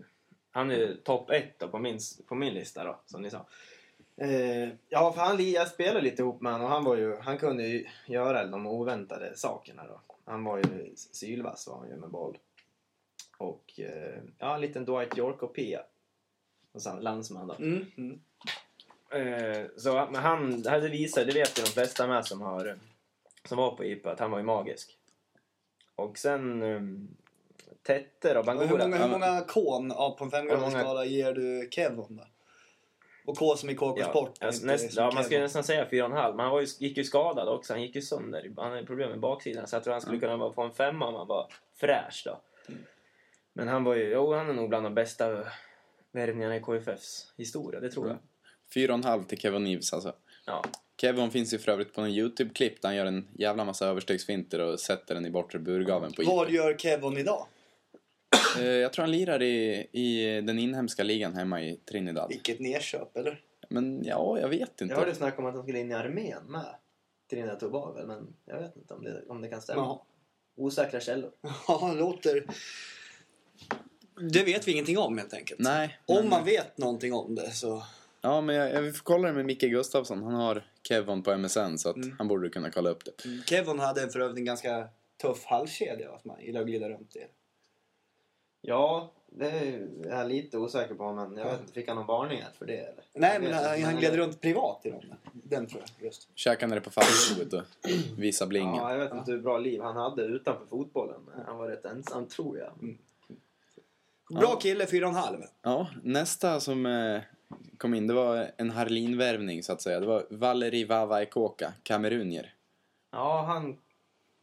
han är topp ett då, på, min, på min lista då, som ni sa. Eh, ja, för han, jag spelade lite ihop med honom och han, var ju, han kunde ju göra de oväntade sakerna då. Han var ju sylvass var han ju med boll. Och eh, ja, en liten Dwight York-kopia. Och sen landsman då. Mm. Mm. Eh, så, men han, det hade visat, det vet ju de flesta med som, har, som var på IPA, att han var ju magisk. Och sen um, Tette då, Och Bangura. Hur många, hur många kon ja, på en femgradig många- skala ger du Kevin då? Och K som i KK Ja, Sport. alltså, näst, ja, man skulle nästan säga 4,5. Men han var ju, gick ju skadad också. Han gick ju sönder. Han hade problem med baksidan. Så jag tror han skulle kunna vara på en femma om han var fräsch då. Men han var ju, jo han är nog bland de bästa värvningarna i KFFs historia. Det tror jag. Fyra och en halv till Kevin Neves alltså. Ja. Kevin finns ju för övrigt på en YouTube-klipp där han gör en jävla massa överstegsfinter och sätter den i bortre burgaven på Vad IP. gör Kevin idag? Eh, Jag tror han lirar i, i den inhemska ligan hemma i Trinidad. Vilket nedköp, eller? Men ja, jag vet Jag inte. hörde snack om att han skulle in i armén med Trinidad och Tobago, men jag vet inte om det, om det kan stämma. Jaha. Osäkra källor. Ja, det låter... Det vet vi ingenting om helt enkelt. Nej. Om men- man vet någonting om det så... Ja, men jag, jag får kolla det med Micke Gustafsson. Han har Kevin på MSN så att Mm. han borde kunna kolla upp det. Kevin hade för övrigt en ganska tuff halskedja att man gillar att glida runt i. Ja, det är jag lite osäker på, men jag vet inte. Fick han någon varningar för det eller? Nej, men han, han gled runt privat i dem. Den tror jag, just. Käkade det på fallprovet och visa blingen. Ja, jag vet inte hur bra liv han hade utanför fotbollen. Han var rätt ensam, tror jag. Bra Ja. kille, fyra och en halv. Ja, nästa som eh, kom in, det var en Harlin-värvning så att säga. Det var Valeri Vava Ekoka, kamerunier. Ja, han,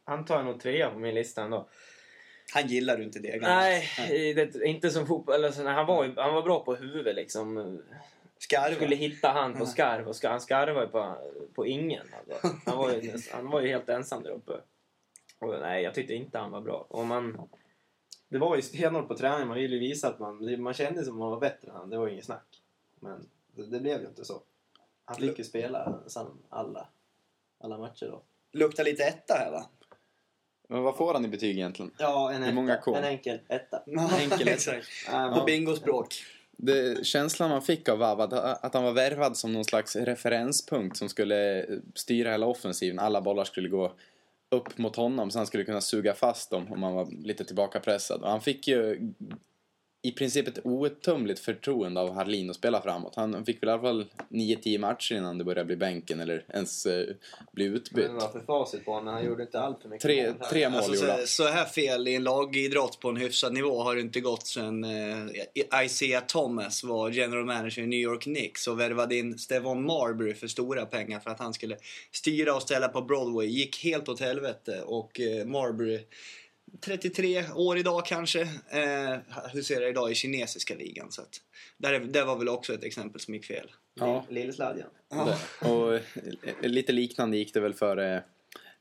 han tar nog trea på min lista ändå. Han gillar du inte det. Nej, det, inte som fotboll. Eller så, nej, han, var, han var bra på huvudet liksom. Skarva. skulle hitta han på skarv och ska, han skarvade på, på ingen. Alltså. Han, var ju, han var ju helt ensam där uppe. Och, nej, jag tyckte inte han var bra. Och man, Det var ju stenhårt på träning. Man ville ju visa att man, man kände som man var bättre än han. Det var ju inget snack. Men det, det blev ju inte så. Han fick ju spela nästan alla, alla matcher då. Luktar lite etta här va? Men vad får han i betyg egentligen? Ja, en, Hur etta, många K? en enkel etta. Enkel. Ja, På bingospråk. Det, känslan man fick av Vava, att, att han var värvad som någon slags referenspunkt som skulle styra hela offensiven. Alla bollar skulle gå upp mot honom så han skulle kunna suga fast dem om han var lite tillbakapressad. Och han fick ju i princip ett outtömligt förtroende av Harlin att spela framåt. Han fick väl i alla fall 9-10 matcher innan det började bli bänken eller ens eh, bli utbytt. Men vad för facit på honom, men han gjorde inte allt för mycket Tre, mål här. tre mål Alltså, gjorde så, han. så här fel i en lagidrott på en hyfsad nivå har det inte gått sen eh, Isaiah Thomas var general manager i New York Knicks och värvade in Stevon Marbury för stora pengar för att han skulle styra och ställa på Broadway. Gick helt åt helvete och eh, Marbury 33 år idag kanske. Eh, huserar idag i kinesiska ligan. Så att, där, är- det var väl också ett exempel som gick fel. Ja. Lillsladjan. Det. Och eh, lite liknande gick det väl för, eh,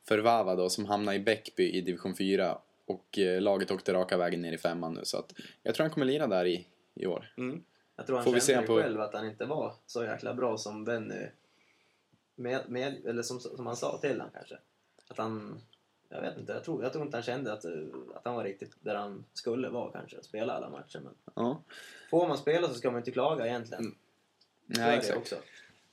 för Vava då som hamnade i Bäckby i division 4 och eh, laget åkte raka vägen ner i femman nu så att jag tror han kommer lira där i, i år. Mm. Jag tror han Får vi på... på- själv att han inte var så jäkla bra som Benny med, med, eller som, som han sa till honom kanske. Att han, jag vet inte, jag tror, jag tror inte han kände att, eh, att han var riktigt där han skulle vara kanske, att spela alla matcher. Men Ja, får man spela så ska man inte klaga egentligen. Är Nej, exakt. Också.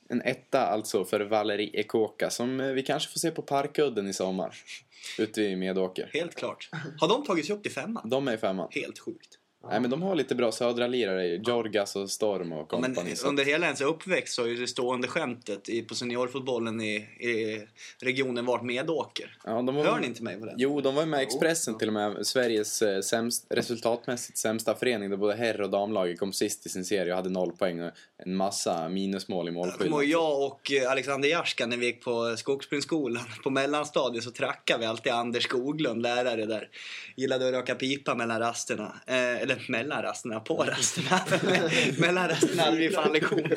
En etta alltså för Valeri Ekoka som eh, vi kanske får se på Parkudden i sommar. Ute i Medåker. Helt klart. Har de tagits upp till femman? De är i femman. Helt sjukt. Nej, men de har lite bra södra lirare. Jorgas och Storm och Ja, men under hela ens uppväxt så har ju det stående skämtet i, på seniorfotbollen i, i regionen varit Medåker. Ja, de var... Hör ni inte mig på den? Jo, de var ju med i Expressen till och med. Sveriges eh, sämst, resultatmässigt sämsta förening där både herr och damlaget kom sist i sin serie och hade noll poäng och en massa minusmål i målskillnad. jag och eh, Alexander Jarska när vi gick på Skogsbrynsskolan på mellanstadiet så trackade vi alltid Anders Skoglund, lärare där. Gillade att röka pipa mellan rasterna. Eh, eller mellan rasterna, på rasterna. mellan rasterna hade vi fan lektion.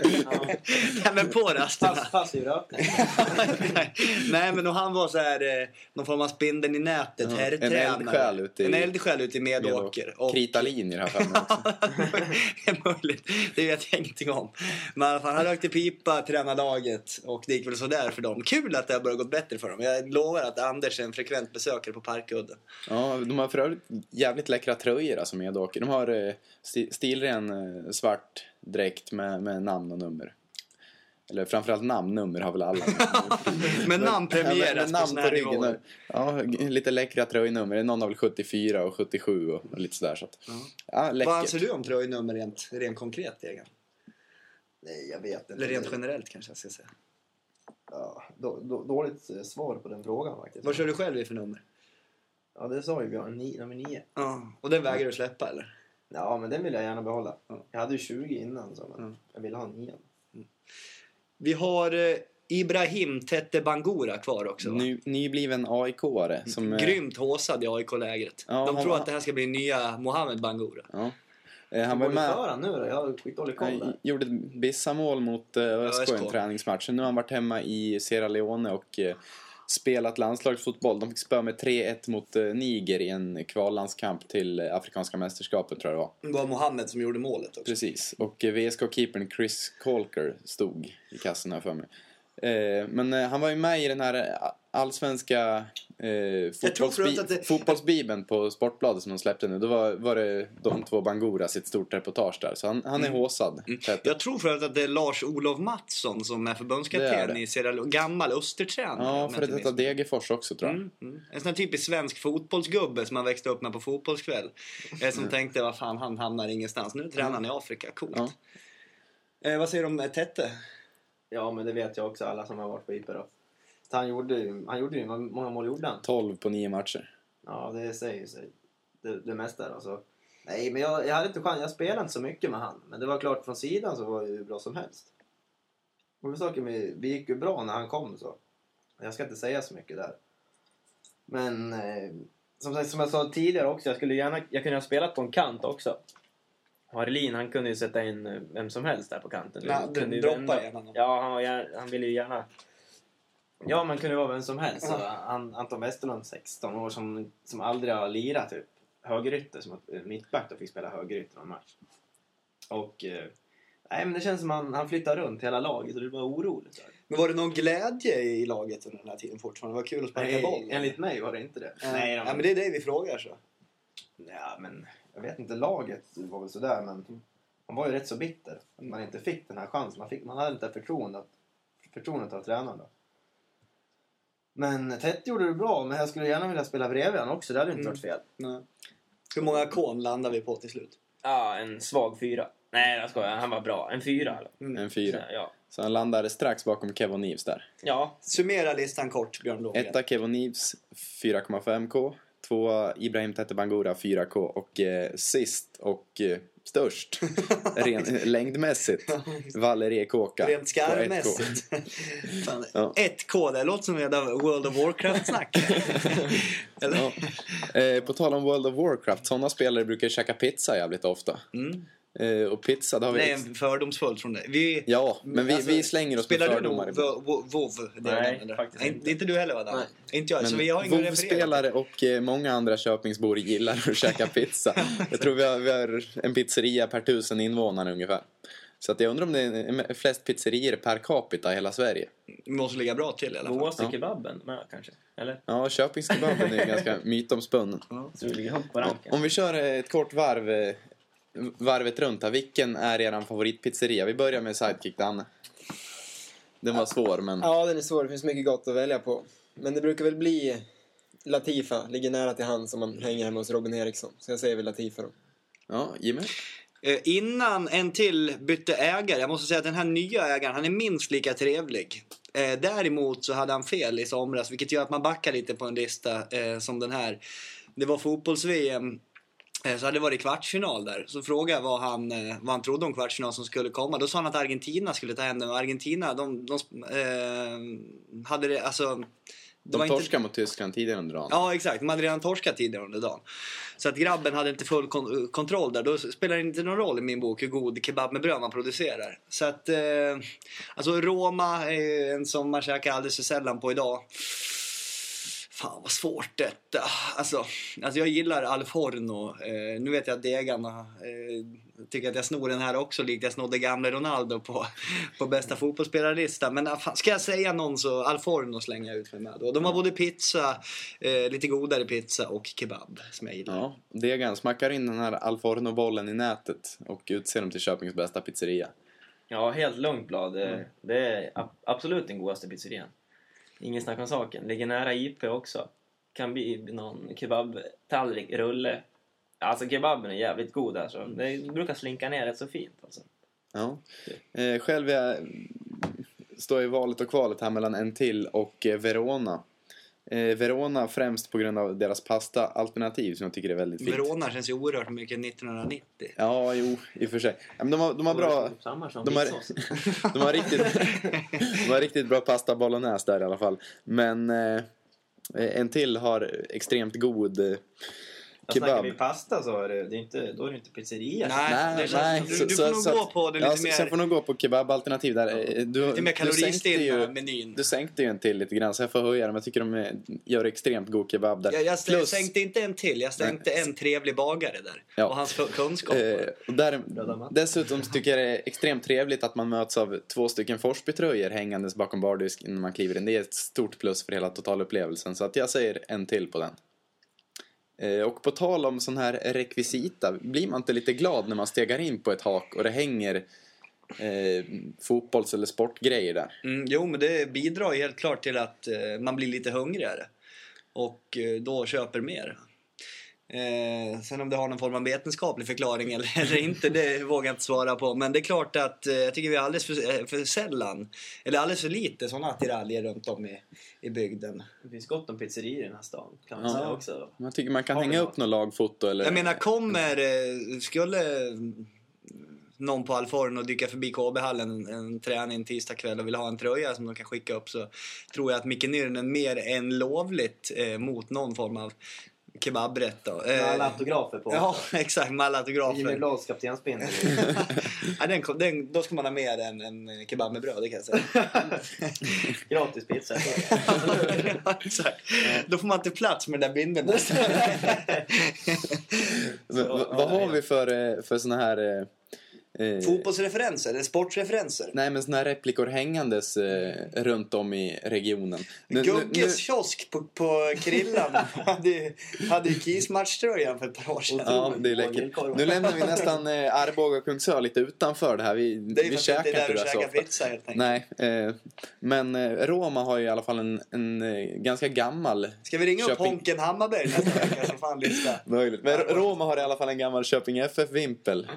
Nej men på rasterna. Pass, passiv rökning. Nej, men och han var så här, eh, någon form av spindeln i nätet, Ja, en herrtränare. eldsjäl ute i- En eldsjäl ute i Medåker. Och- Krita linjer här för mig också. det är möjligt. Det vet jag ingenting om. Men i alla fall, han rökte pipa, tränade laget och det gick väl sådär för dem. Kul att det har börjat gå bättre för dem. Jag lovar att Anders är en frekvent besökare på Parkudden. Ja, de har för övrigt jävligt läckra tröjor alltså Medåker. De har eh, sti- stilren eh, svart dräkt med, med namn och nummer. Eller framförallt namn, nummer har väl alla. Men namn Ja, premieras men på namn på här ryggen. nivåer. Ja, lite läckra tröjnummer. Någon har väl 74 och 77 och, och lite sådär. Så att, ja, Vad anser du om tröjnummer rent, rent konkret, Egan? Nej, jag vet inte. Eller rent generellt kanske jag ska säga. Ja, då, då, dåligt eh, svar på den frågan faktiskt. Vad kör du själv i för nummer? Ja, det sa ju Björn. Ni, nummer nio. Ja, och den vägrar du släppa eller? Ja, men den vill jag gärna behålla. Ja. Jag hade ju 20 innan, så men Ja. jag vill ha nian. Vi har eh, Ibrahim Tete Bangura kvar också va? Ny, nybliven AIK-are. Som, eh, Grymt håsad i AIK-lägret. Ja, De han tror var- att det här ska bli nya Mohamed Bangura. Ja. Eh, Han var med. han nu då? Jag har skitdålig koll Han där. gjorde ett Bissa-mål mot uh, ÖSK i en träningsmatch. Nu har han varit hemma i Sierra Leone och eh, spelat landslagsfotboll. De fick spö med 3-1 mot eh, Niger i en kvallandskamp till eh, Afrikanska mästerskapet tror jag det var. Det var Mohamed som gjorde målet också. Precis. Och eh, VSK-keepern Chris Colker stod i kassen här för mig. Eh, men eh, han var ju med i den här eh, allsvenska eh, fotbollsbi- det- fotbollsbibeln på Sportbladet som de släppte nu. Då var, var det de två Banguras i ett stort reportage där. Så han, han är håsad. Tete. Jag tror förut att det är Lars-Olof Mattsson som är Det förbundskapten det. i Sierra Leone. Gammal Östertränare. Ja, för inte detta. Degerfors också tror jag. Mm, mm. En sån här typisk svensk fotbollsgubbe som man växte upp med på fotbollskväll. Eh, som tänkte, vad fan, han hamnar ingenstans. Nu tränar han i Afrika. Coolt. Ja. Eh, vad säger du om Tette? Ja, men det vet jag också, alla som har varit på IP då. Så han gjorde ju, han gjorde ju, hur många mål gjorde han? 12 på 9 matcher. Ja, det säger sig. Det, det mesta då, så. Nej, men jag, jag hade inte chans. Jag spelade inte så mycket med han. Men det var klart, från sidan så var det ju hur bra som helst. Huvudsaken, vi, vi gick ju bra när han kom så. Jag ska inte säga så mycket där. Men eh, som, som jag sa tidigare också, jag skulle gärna, jag kunde ha spelat på en kant också. Harlin, han kunde ju sätta in eh, vem som helst där på kanten. Den ju droppar vända. gärna någon. Ja, han, gärna, han ville ju gärna... Ja, man kunde vara vem som helst. Så han, Anton Westerlund, 16 år, som, som aldrig har lirat typ högerytter, som att eh, mittback då fick spela högerytter någon match. Och... Eh, nej, men det känns som han, han flyttar runt hela laget och det var oroligt. Här. Men var det någon glädje i laget under den här tiden fortfarande? Det var kul att sparka boll? Nej, enligt mig var det inte det. Eh, Nej, ja, men det är det vi frågar så. Ja, men jag vet inte. Laget var väl sådär, men han var ju rätt så bitter. Att man inte fick den här chansen. Man, fick, man hade inte förtroendet, förtroendet av tränaren då. Men Tett gjorde det bra, men jag skulle gärna vilja spela bredvid honom också. Det hade inte Mm. varit fel. Nej. Hur många kon landar vi på till slut? Ja, en svag fyra. Nej, jag skojar. Han var bra. En fyra. Eller? En fyra. Ja. Så han landade strax bakom Kevin Neves där. ja. Summera listan kort, Björn Blomgren. Etta Kevin Neves 4,5k. Tvåa Ibrahim Tete Bangura 4k. Och eh, sist och eh, störst ren, längdmässigt Valerie Kåka Rent 1K. skarvmässigt. Fan, Ja. 1K, det låter som jävla World of Warcraft-snack. Ja. Eh, på tal om World of Warcraft, sådana spelare brukar käka pizza jävligt ofta. Mm. Eh, och pizza, det har vi... Det är en fördomsfullt från dig. Vi, Ja, men vi, alltså, vi slänger oss med Spelar du fördomar. nog ibland. Vo- Vo- WoW? Nej, eller? faktiskt inte. Inte du heller va? Nej. Inte jag. så vi Men har ingen. WoW-spelare och eh, många andra Köpingsbor gillar att käka pizza. Jag tror vi har, vi har en pizzeria per tusen invånare ungefär. Så att jag undrar om det är flest pizzerior per capita i hela Sverige. Vi måste ligga bra till i alla fall. Godaste Ja. med kanske? Eller? Ja, Köpingskebaben är ganska mytomspunnen. På Om, vi kör ett kort varv, eh, varvet runt här. Vilken är er favoritpizzeria? Vi börjar med Sidekick Danne. Den var svår, men... Ja, den är svår. Det finns mycket gott att välja på. Men det brukar väl bli Latifa. Ligger nära till hands om man hänger hemma hos Robin Eriksson. Så jag säger väl Latifa då. Ja, Jimmy? Eh, innan en till bytte ägare, jag måste säga att den här nya ägaren, han är minst lika trevlig. Eh, däremot så hade han fel i somras, vilket gör att man backar lite på en lista eh, som den här. Det var fotbolls-VM, så hade det varit kvartsfinal där. Så frågade jag vad han, eh, vad han trodde om kvartsfinal som skulle komma. Då sa han att Argentina skulle ta hem den. Och Argentina, de, de eh, hade det, alltså... De inte- torskade mot Tyskland tidigare under dagen. Ja, exakt. De hade redan torskat tidigare under dagen. Så att grabben hade inte full kon- kontroll där. Då spelar det inte någon roll i min bok hur god kebab med bröd man producerar. Så att, eh, alltså Roma är en som man käkar alldeles för sällan på idag. Fan vad svårt detta. Alltså, alltså jag gillar Al Forno. Eh, nu vet jag att degarna eh, tycker att jag snor den här också likt jag snodde gamle Ronaldo på, på bästa fotbollsspelarlista. Men ah, fan, ska jag säga någon så Al Forno slänger jag ut mig med. Och de har både pizza, eh, lite godare pizza och kebab som jag gillar. Ja, Degan smackar in den här Alforno-bollen i nätet och utser dem till Köpings bästa pizzeria. Ja, helt lugnt blad. Det, Mm. det är ab- absolut den godaste pizzerian. Ingen snack om saken. Ligger nära IP också. Kan bli någon kebabtallrik, rulle. Alltså kebaben är jävligt god alltså. Det brukar slinka ner rätt så fint alltså. Ja. Eh, själv är jag, står i valet och kvalet här mellan en till och eh, Verona. Eh, Verona främst på grund av deras pasta-alternativ som jag tycker är väldigt fint. Verona känns ju oerhört mycket 1990. Ja, jo, i och för sig. Ja, men de, har, de har bra... Samma som De har, de, har riktigt, de har riktigt bra pasta bolognese där i alla fall. Men eh, en till har extremt god eh, Jag snackar kebab. vi pasta så är det, det är inte, då är det inte pizzeria. Nej, Nej, det nej, du, så- får nog så gå på det Ja, lite sen får du gå på kebabalternativ där. Eh, Du, lite mer kaloristinna ju, menyn. du sänkte ju en till lite grann så jag får höja den. Men jag tycker de är, gör extremt god kebab där. Jag, jag Plus- sänkte inte en till, jag sänkte en trevlig bagare där. Ja. Och hans kunskaper. Eh, och där, dessutom tycker jag det är extremt trevligt att man möts av två stycken Forsby-tröjor hängandes bakom bardisk innan man kliver in. Det är ett stort plus för hela totalupplevelsen. Så att jag säger en till på den. Eh, och på tal om sån här rekvisita, blir man inte lite glad när man stegar in på ett hak och det hänger eh, fotbolls eller sportgrejer där? Mm, jo, men det bidrar helt klart till att eh, man blir lite hungrigare. Och eh, då köper mer. Eh, sen om det har någon form av vetenskaplig förklaring eller, eller inte, det vågar jag inte svara på. Men det är klart att eh, jag tycker vi har alldeles för, eh, för sällan, eller alldeles för lite sådana attiraljer runt om i, i bygden. Det finns gott om pizzerior i den här stan kan man Ja. säga också. Man tycker man kan Har hänga upp något lagfoto eller... Jag menar, kommer, eh, skulle någon på Alforno dyka förbi KB-hallen en, en träning tisdag kväll och vill ha en tröja som de kan skicka upp så tror jag att Micke Nyrnen mer än lovligt eh, mot någon form av kebabrätt då. Med Eh, autografer på. ja, exakt, med alla Jimmy autografer. Blads kaptensbindel. ja, den, kom- den, då ska man ha mer än en kebab med bröd, det kan jag säga. Gratis pizza. ja, exakt. Då får man inte plats med den där bindeln. Vad har vi för, eh, för såna här... eh, Fotbollsreferenser, eller sportreferenser. Nej, men såna här replikor hängandes eh, runt om i regionen. Nu- nu- Gugges kiosk på, på Krillan hade, hade ju Kismatch-tröjan för ett par år sedan. Ja, det är läckert. Nu lämnar vi nästan eh, Arboga och Kungsör lite utanför det här. Vi, Det är vi käkar där inte du det så käkar ofta. pizza helt enkelt. Nej, eh, men eh, Roma har ju i alla fall en, en eh, ganska gammal Ska vi ringa upp Köping- Honken Hammarberg nästa vecka så lyssna? Möjligt. Men Roma har i alla fall en gammal Köping FF-vimpel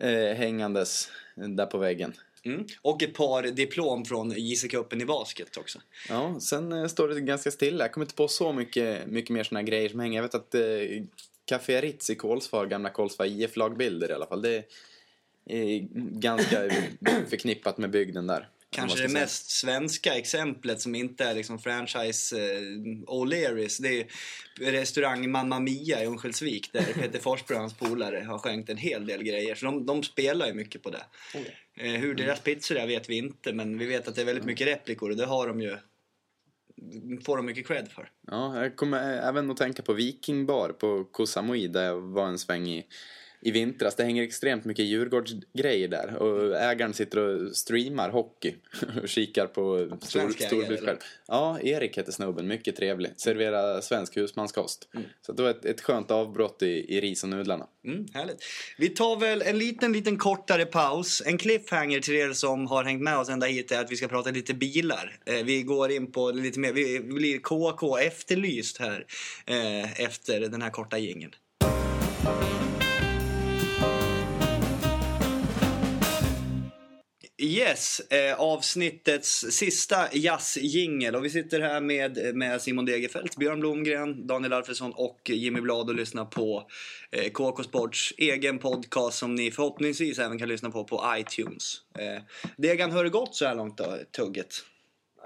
eh, hängandes där på väggen. Mm. Och ett par diplom från JC-cupen i basket också. Ja, sen eh, står det ganska stilla. Jag kommer inte på så mycket, mycket mer här grejer som hänger. Jag vet att eh, Café Ritz i Kolsva gamla Kolsva IF-lagbilder i alla fall. Det är ganska förknippat med bygden där. Kanske det ska mest svenska exemplet som inte är liksom franchise eh, O'Learys. Det är restaurang Mamma Mia i Örnsköldsvik där Peter Forsberg och hans polare har skänkt en hel del grejer. Så de, de spelar ju mycket på det. Eh, hur deras pizzor är vet vi inte men vi vet att det är väldigt mycket replikor och det har de ju får de mycket cred för. Ja, jag kommer även att tänka på Viking Bar på Koh Samui där jag var en sväng i, i vintras. Det hänger extremt mycket Djurgårdsgrejer där och ägaren sitter och streamar hockey och kikar på stor, storbildsskärm. Ja, Erik heter snubben, mycket trevlig. Serverar svensk husmanskost. Så det var ett, ett skönt avbrott i, i ris och nudlarna. Mm, härligt. Vi tar väl en liten, liten kortare paus. En cliffhanger till er som har hängt med oss ända hit är att vi ska prata lite bilar. Eh, vi går in på lite mer, vi blir KK efterlyst här eh, efter den här korta jingeln. Yes, eh, avsnittets sista jazzjingel och vi sitter här med, med Simon Degerfeldt, Björn Blomgren, Daniel Alfredsson och Jimmy Blad och lyssnar på eh, KK Sports egen podcast som ni förhoppningsvis även kan lyssna på på iTunes. Eh, Degan, hör det gått så här långt då, tugget?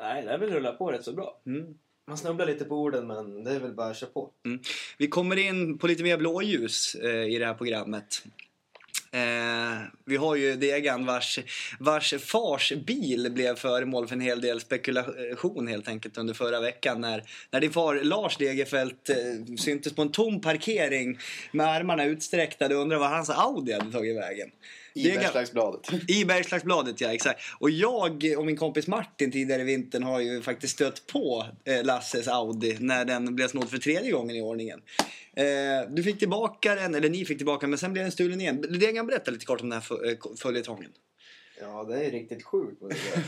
Nej, det här vill rulla på rätt så bra. Mm. Man snubblar lite på orden men det är väl bara att köra på. Vi kommer in på lite mer blåljus eh, i det här programmet. Eh, vi har ju Degan vars, vars fars bil blev föremål för en hel del spekulation helt enkelt under förra veckan när, när din far Lars Degerfeldt eh, syntes på en tom parkering med armarna utsträckta och undrade var hans Audi hade tagit vägen. I Bergslagsbladet. i Bergslagsbladet, ja exakt. Och jag och min kompis Martin tidigare i vintern har ju faktiskt stött på eh, Lasses Audi när den blev snodd för tredje gången i ordningen. Eh, du fick tillbaka den, eller ni fick tillbaka den, men sen blev den stulen igen. Det kan berätta lite kort om den här eh, följetongen. Ja, det är riktigt sjukt. vad det är.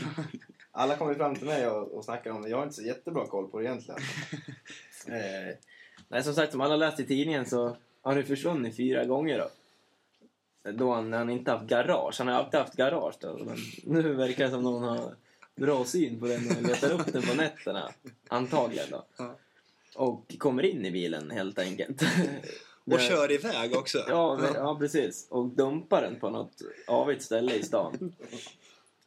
Alla kommer fram till mig och, och snackar om det. Jag har inte så jättebra koll på det egentligen. Eh, nej, som sagt, som alla läst i tidningen så har det försvunnit fyra gånger då. Då när han inte haft garage. Han har alltid haft garage då. Men nu verkar det som någon har bra syn på den och letar upp den på nätterna. Antagligen då. Ja. Och kommer in i bilen helt enkelt. Och kör iväg också. Ja, men, ja, precis. Och dumpar den på något avigt ställe i stan.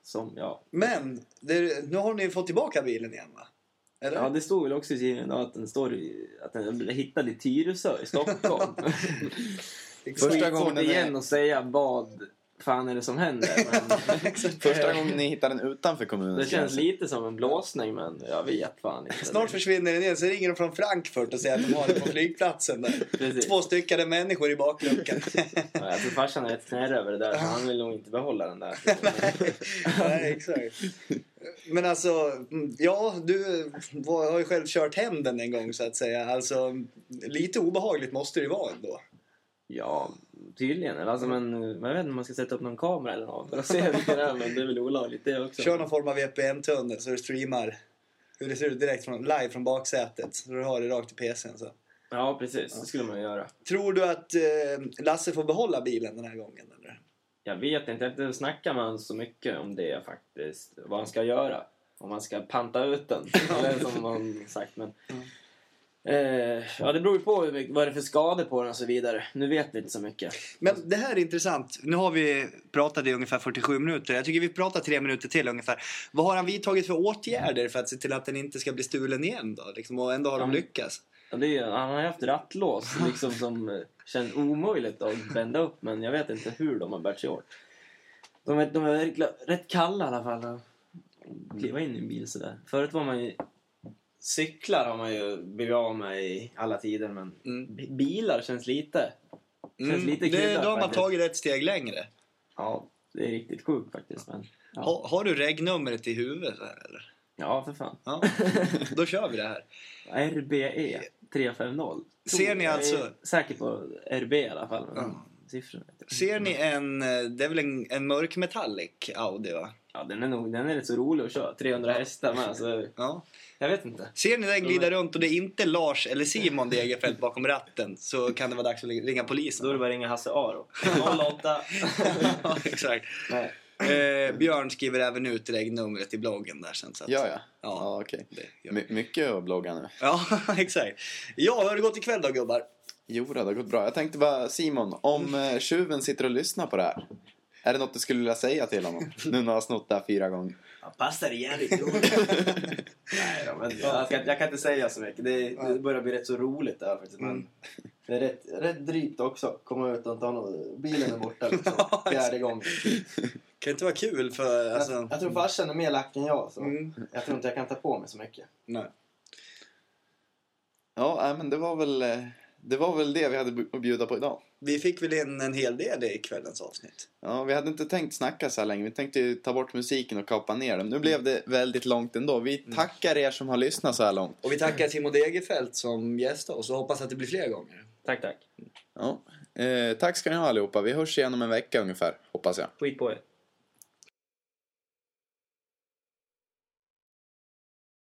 Som, ja. Men det, nu har ni fått tillbaka bilen igen va? Eller? Ja, det stod väl också i tidningen att den står att den hittad i Tyresö i Stockholm. Första gången är- igen att säga vad fan är det som händer. Men Första gången ni hittar den utanför kommunen. det känns lite som en blåsning men jag vet fan inte. Snart försvinner den igen, så ringer de från Frankfurt och säger att de har den på flygplatsen där. Två styckade människor i bakluckan. Ja, jag tror farsan är rätt knärig över det där så han vill nog inte behålla den där. Nej, exakt. Men alltså, mm, ja, du har ju själv kört hem den en gång så att säga. Alltså, lite obehagligt måste det ju vara ändå. Ja, tydligen. Eller Alltså, men jag vet inte om man ska sätta upp någon kamera eller något för att se vilken det är men det är väl olagligt det också. Kör någon form av VPN-tunnel så du streamar hur det ser ut direkt från, live från baksätet. Så du har det rakt i PCn. Så. Ja, precis. Det skulle man ju göra. Tror du att eh, Lasse får behålla bilen den här gången? Eller? Jag vet inte, snackat med honom så mycket om det faktiskt. Vad han ska göra. Om han ska panta ut den. Eller som man sagt. Men, eh, ja, det beror ju på hur vad det är för skador på den och så vidare. Nu vet vi inte så mycket. Men det här är intressant. Nu har vi pratat i ungefär 47 minuter. Jag tycker vi pratar tre minuter till ungefär. Vad har han vidtagit för åtgärder för att se till att den inte ska bli stulen igen då? Liksom, och ändå har de lyckats. Ja, är, han har ju haft rattlås liksom, som eh, känns omöjligt att bända upp. Men jag vet inte hur de har bärt sig åt. De är, de är rätt kalla i alla fall. Att kliva in i en bil sådär. Förut var man ju... Cyklar har man ju blivit av med i alla tider men Mm. bi- bilar känns lite... Känns Mm, lite det, kryddat då har man faktiskt. tagit ett steg längre. Ja, det är riktigt sjukt faktiskt. Men, ja. Ha, har du regnumret i huvudet? här, Eller? ja, för fan. Ja, då kör vi det här. RBE 350. Ser ni Jag är alltså- säker på RB i alla fall. Ja. jag. Ser ni en, eh, det är väl en, en mörk metallic Audi va? Ja, den är, nog, den är rätt så rolig att köra. 300 hästar med. Så Ja. jag vet inte. Ser ni den glida runt och det är inte Lars eller Simon Degerfeldt bakom ratten så kan det vara dags att ringa polisen. Då är det bara att ringa Hasse Aro. 08. ja, exakt. Nej. Eh, Björn skriver även ut regnumret i bloggen där sen. Så att, Ja, ja. Ja. Det gör. My- mycket att blogga nu. Ja, exakt. Ja, hur har det gått ikväll då gubbar? Jo, det har gått bra. Jag tänkte bara, Simon, om eh, tjuven sitter och lyssnar på det här. Är det något du skulle vilja säga till honom? Nu när han har snott det här fyra gånger. Ja, passar jävligt roligt. Nej då, men jag, ska, jag kan inte säga så mycket. Det, det börjar bli rätt så roligt där faktiskt. Men Mm. Det är rätt, rätt drygt också. Komma ut och ha någon, bilen är borta liksom. Fjärde gången. Kan inte vara kul för... Alltså, Jag, jag tror farsan är mer lack än jag. Så Mm. Jag tror inte jag kan ta på mig så mycket. nej. Ja, men det var väl... eh, Det var väl det vi hade att bjuda på idag. Vi fick väl in en hel del i kvällens avsnitt. Ja, vi hade inte tänkt snacka så här länge. Vi tänkte ju ta bort musiken och kapa ner den. Nu blev det väldigt långt ändå. Vi tackar er som har lyssnat så här långt. Och vi tackar Simon Degerfeldt som gästade oss och hoppas att det blir fler gånger. Tack, tack. Ja. Eh, tack ska ni ha allihopa. Vi hörs igen om en vecka ungefär, hoppas jag. Skit på er.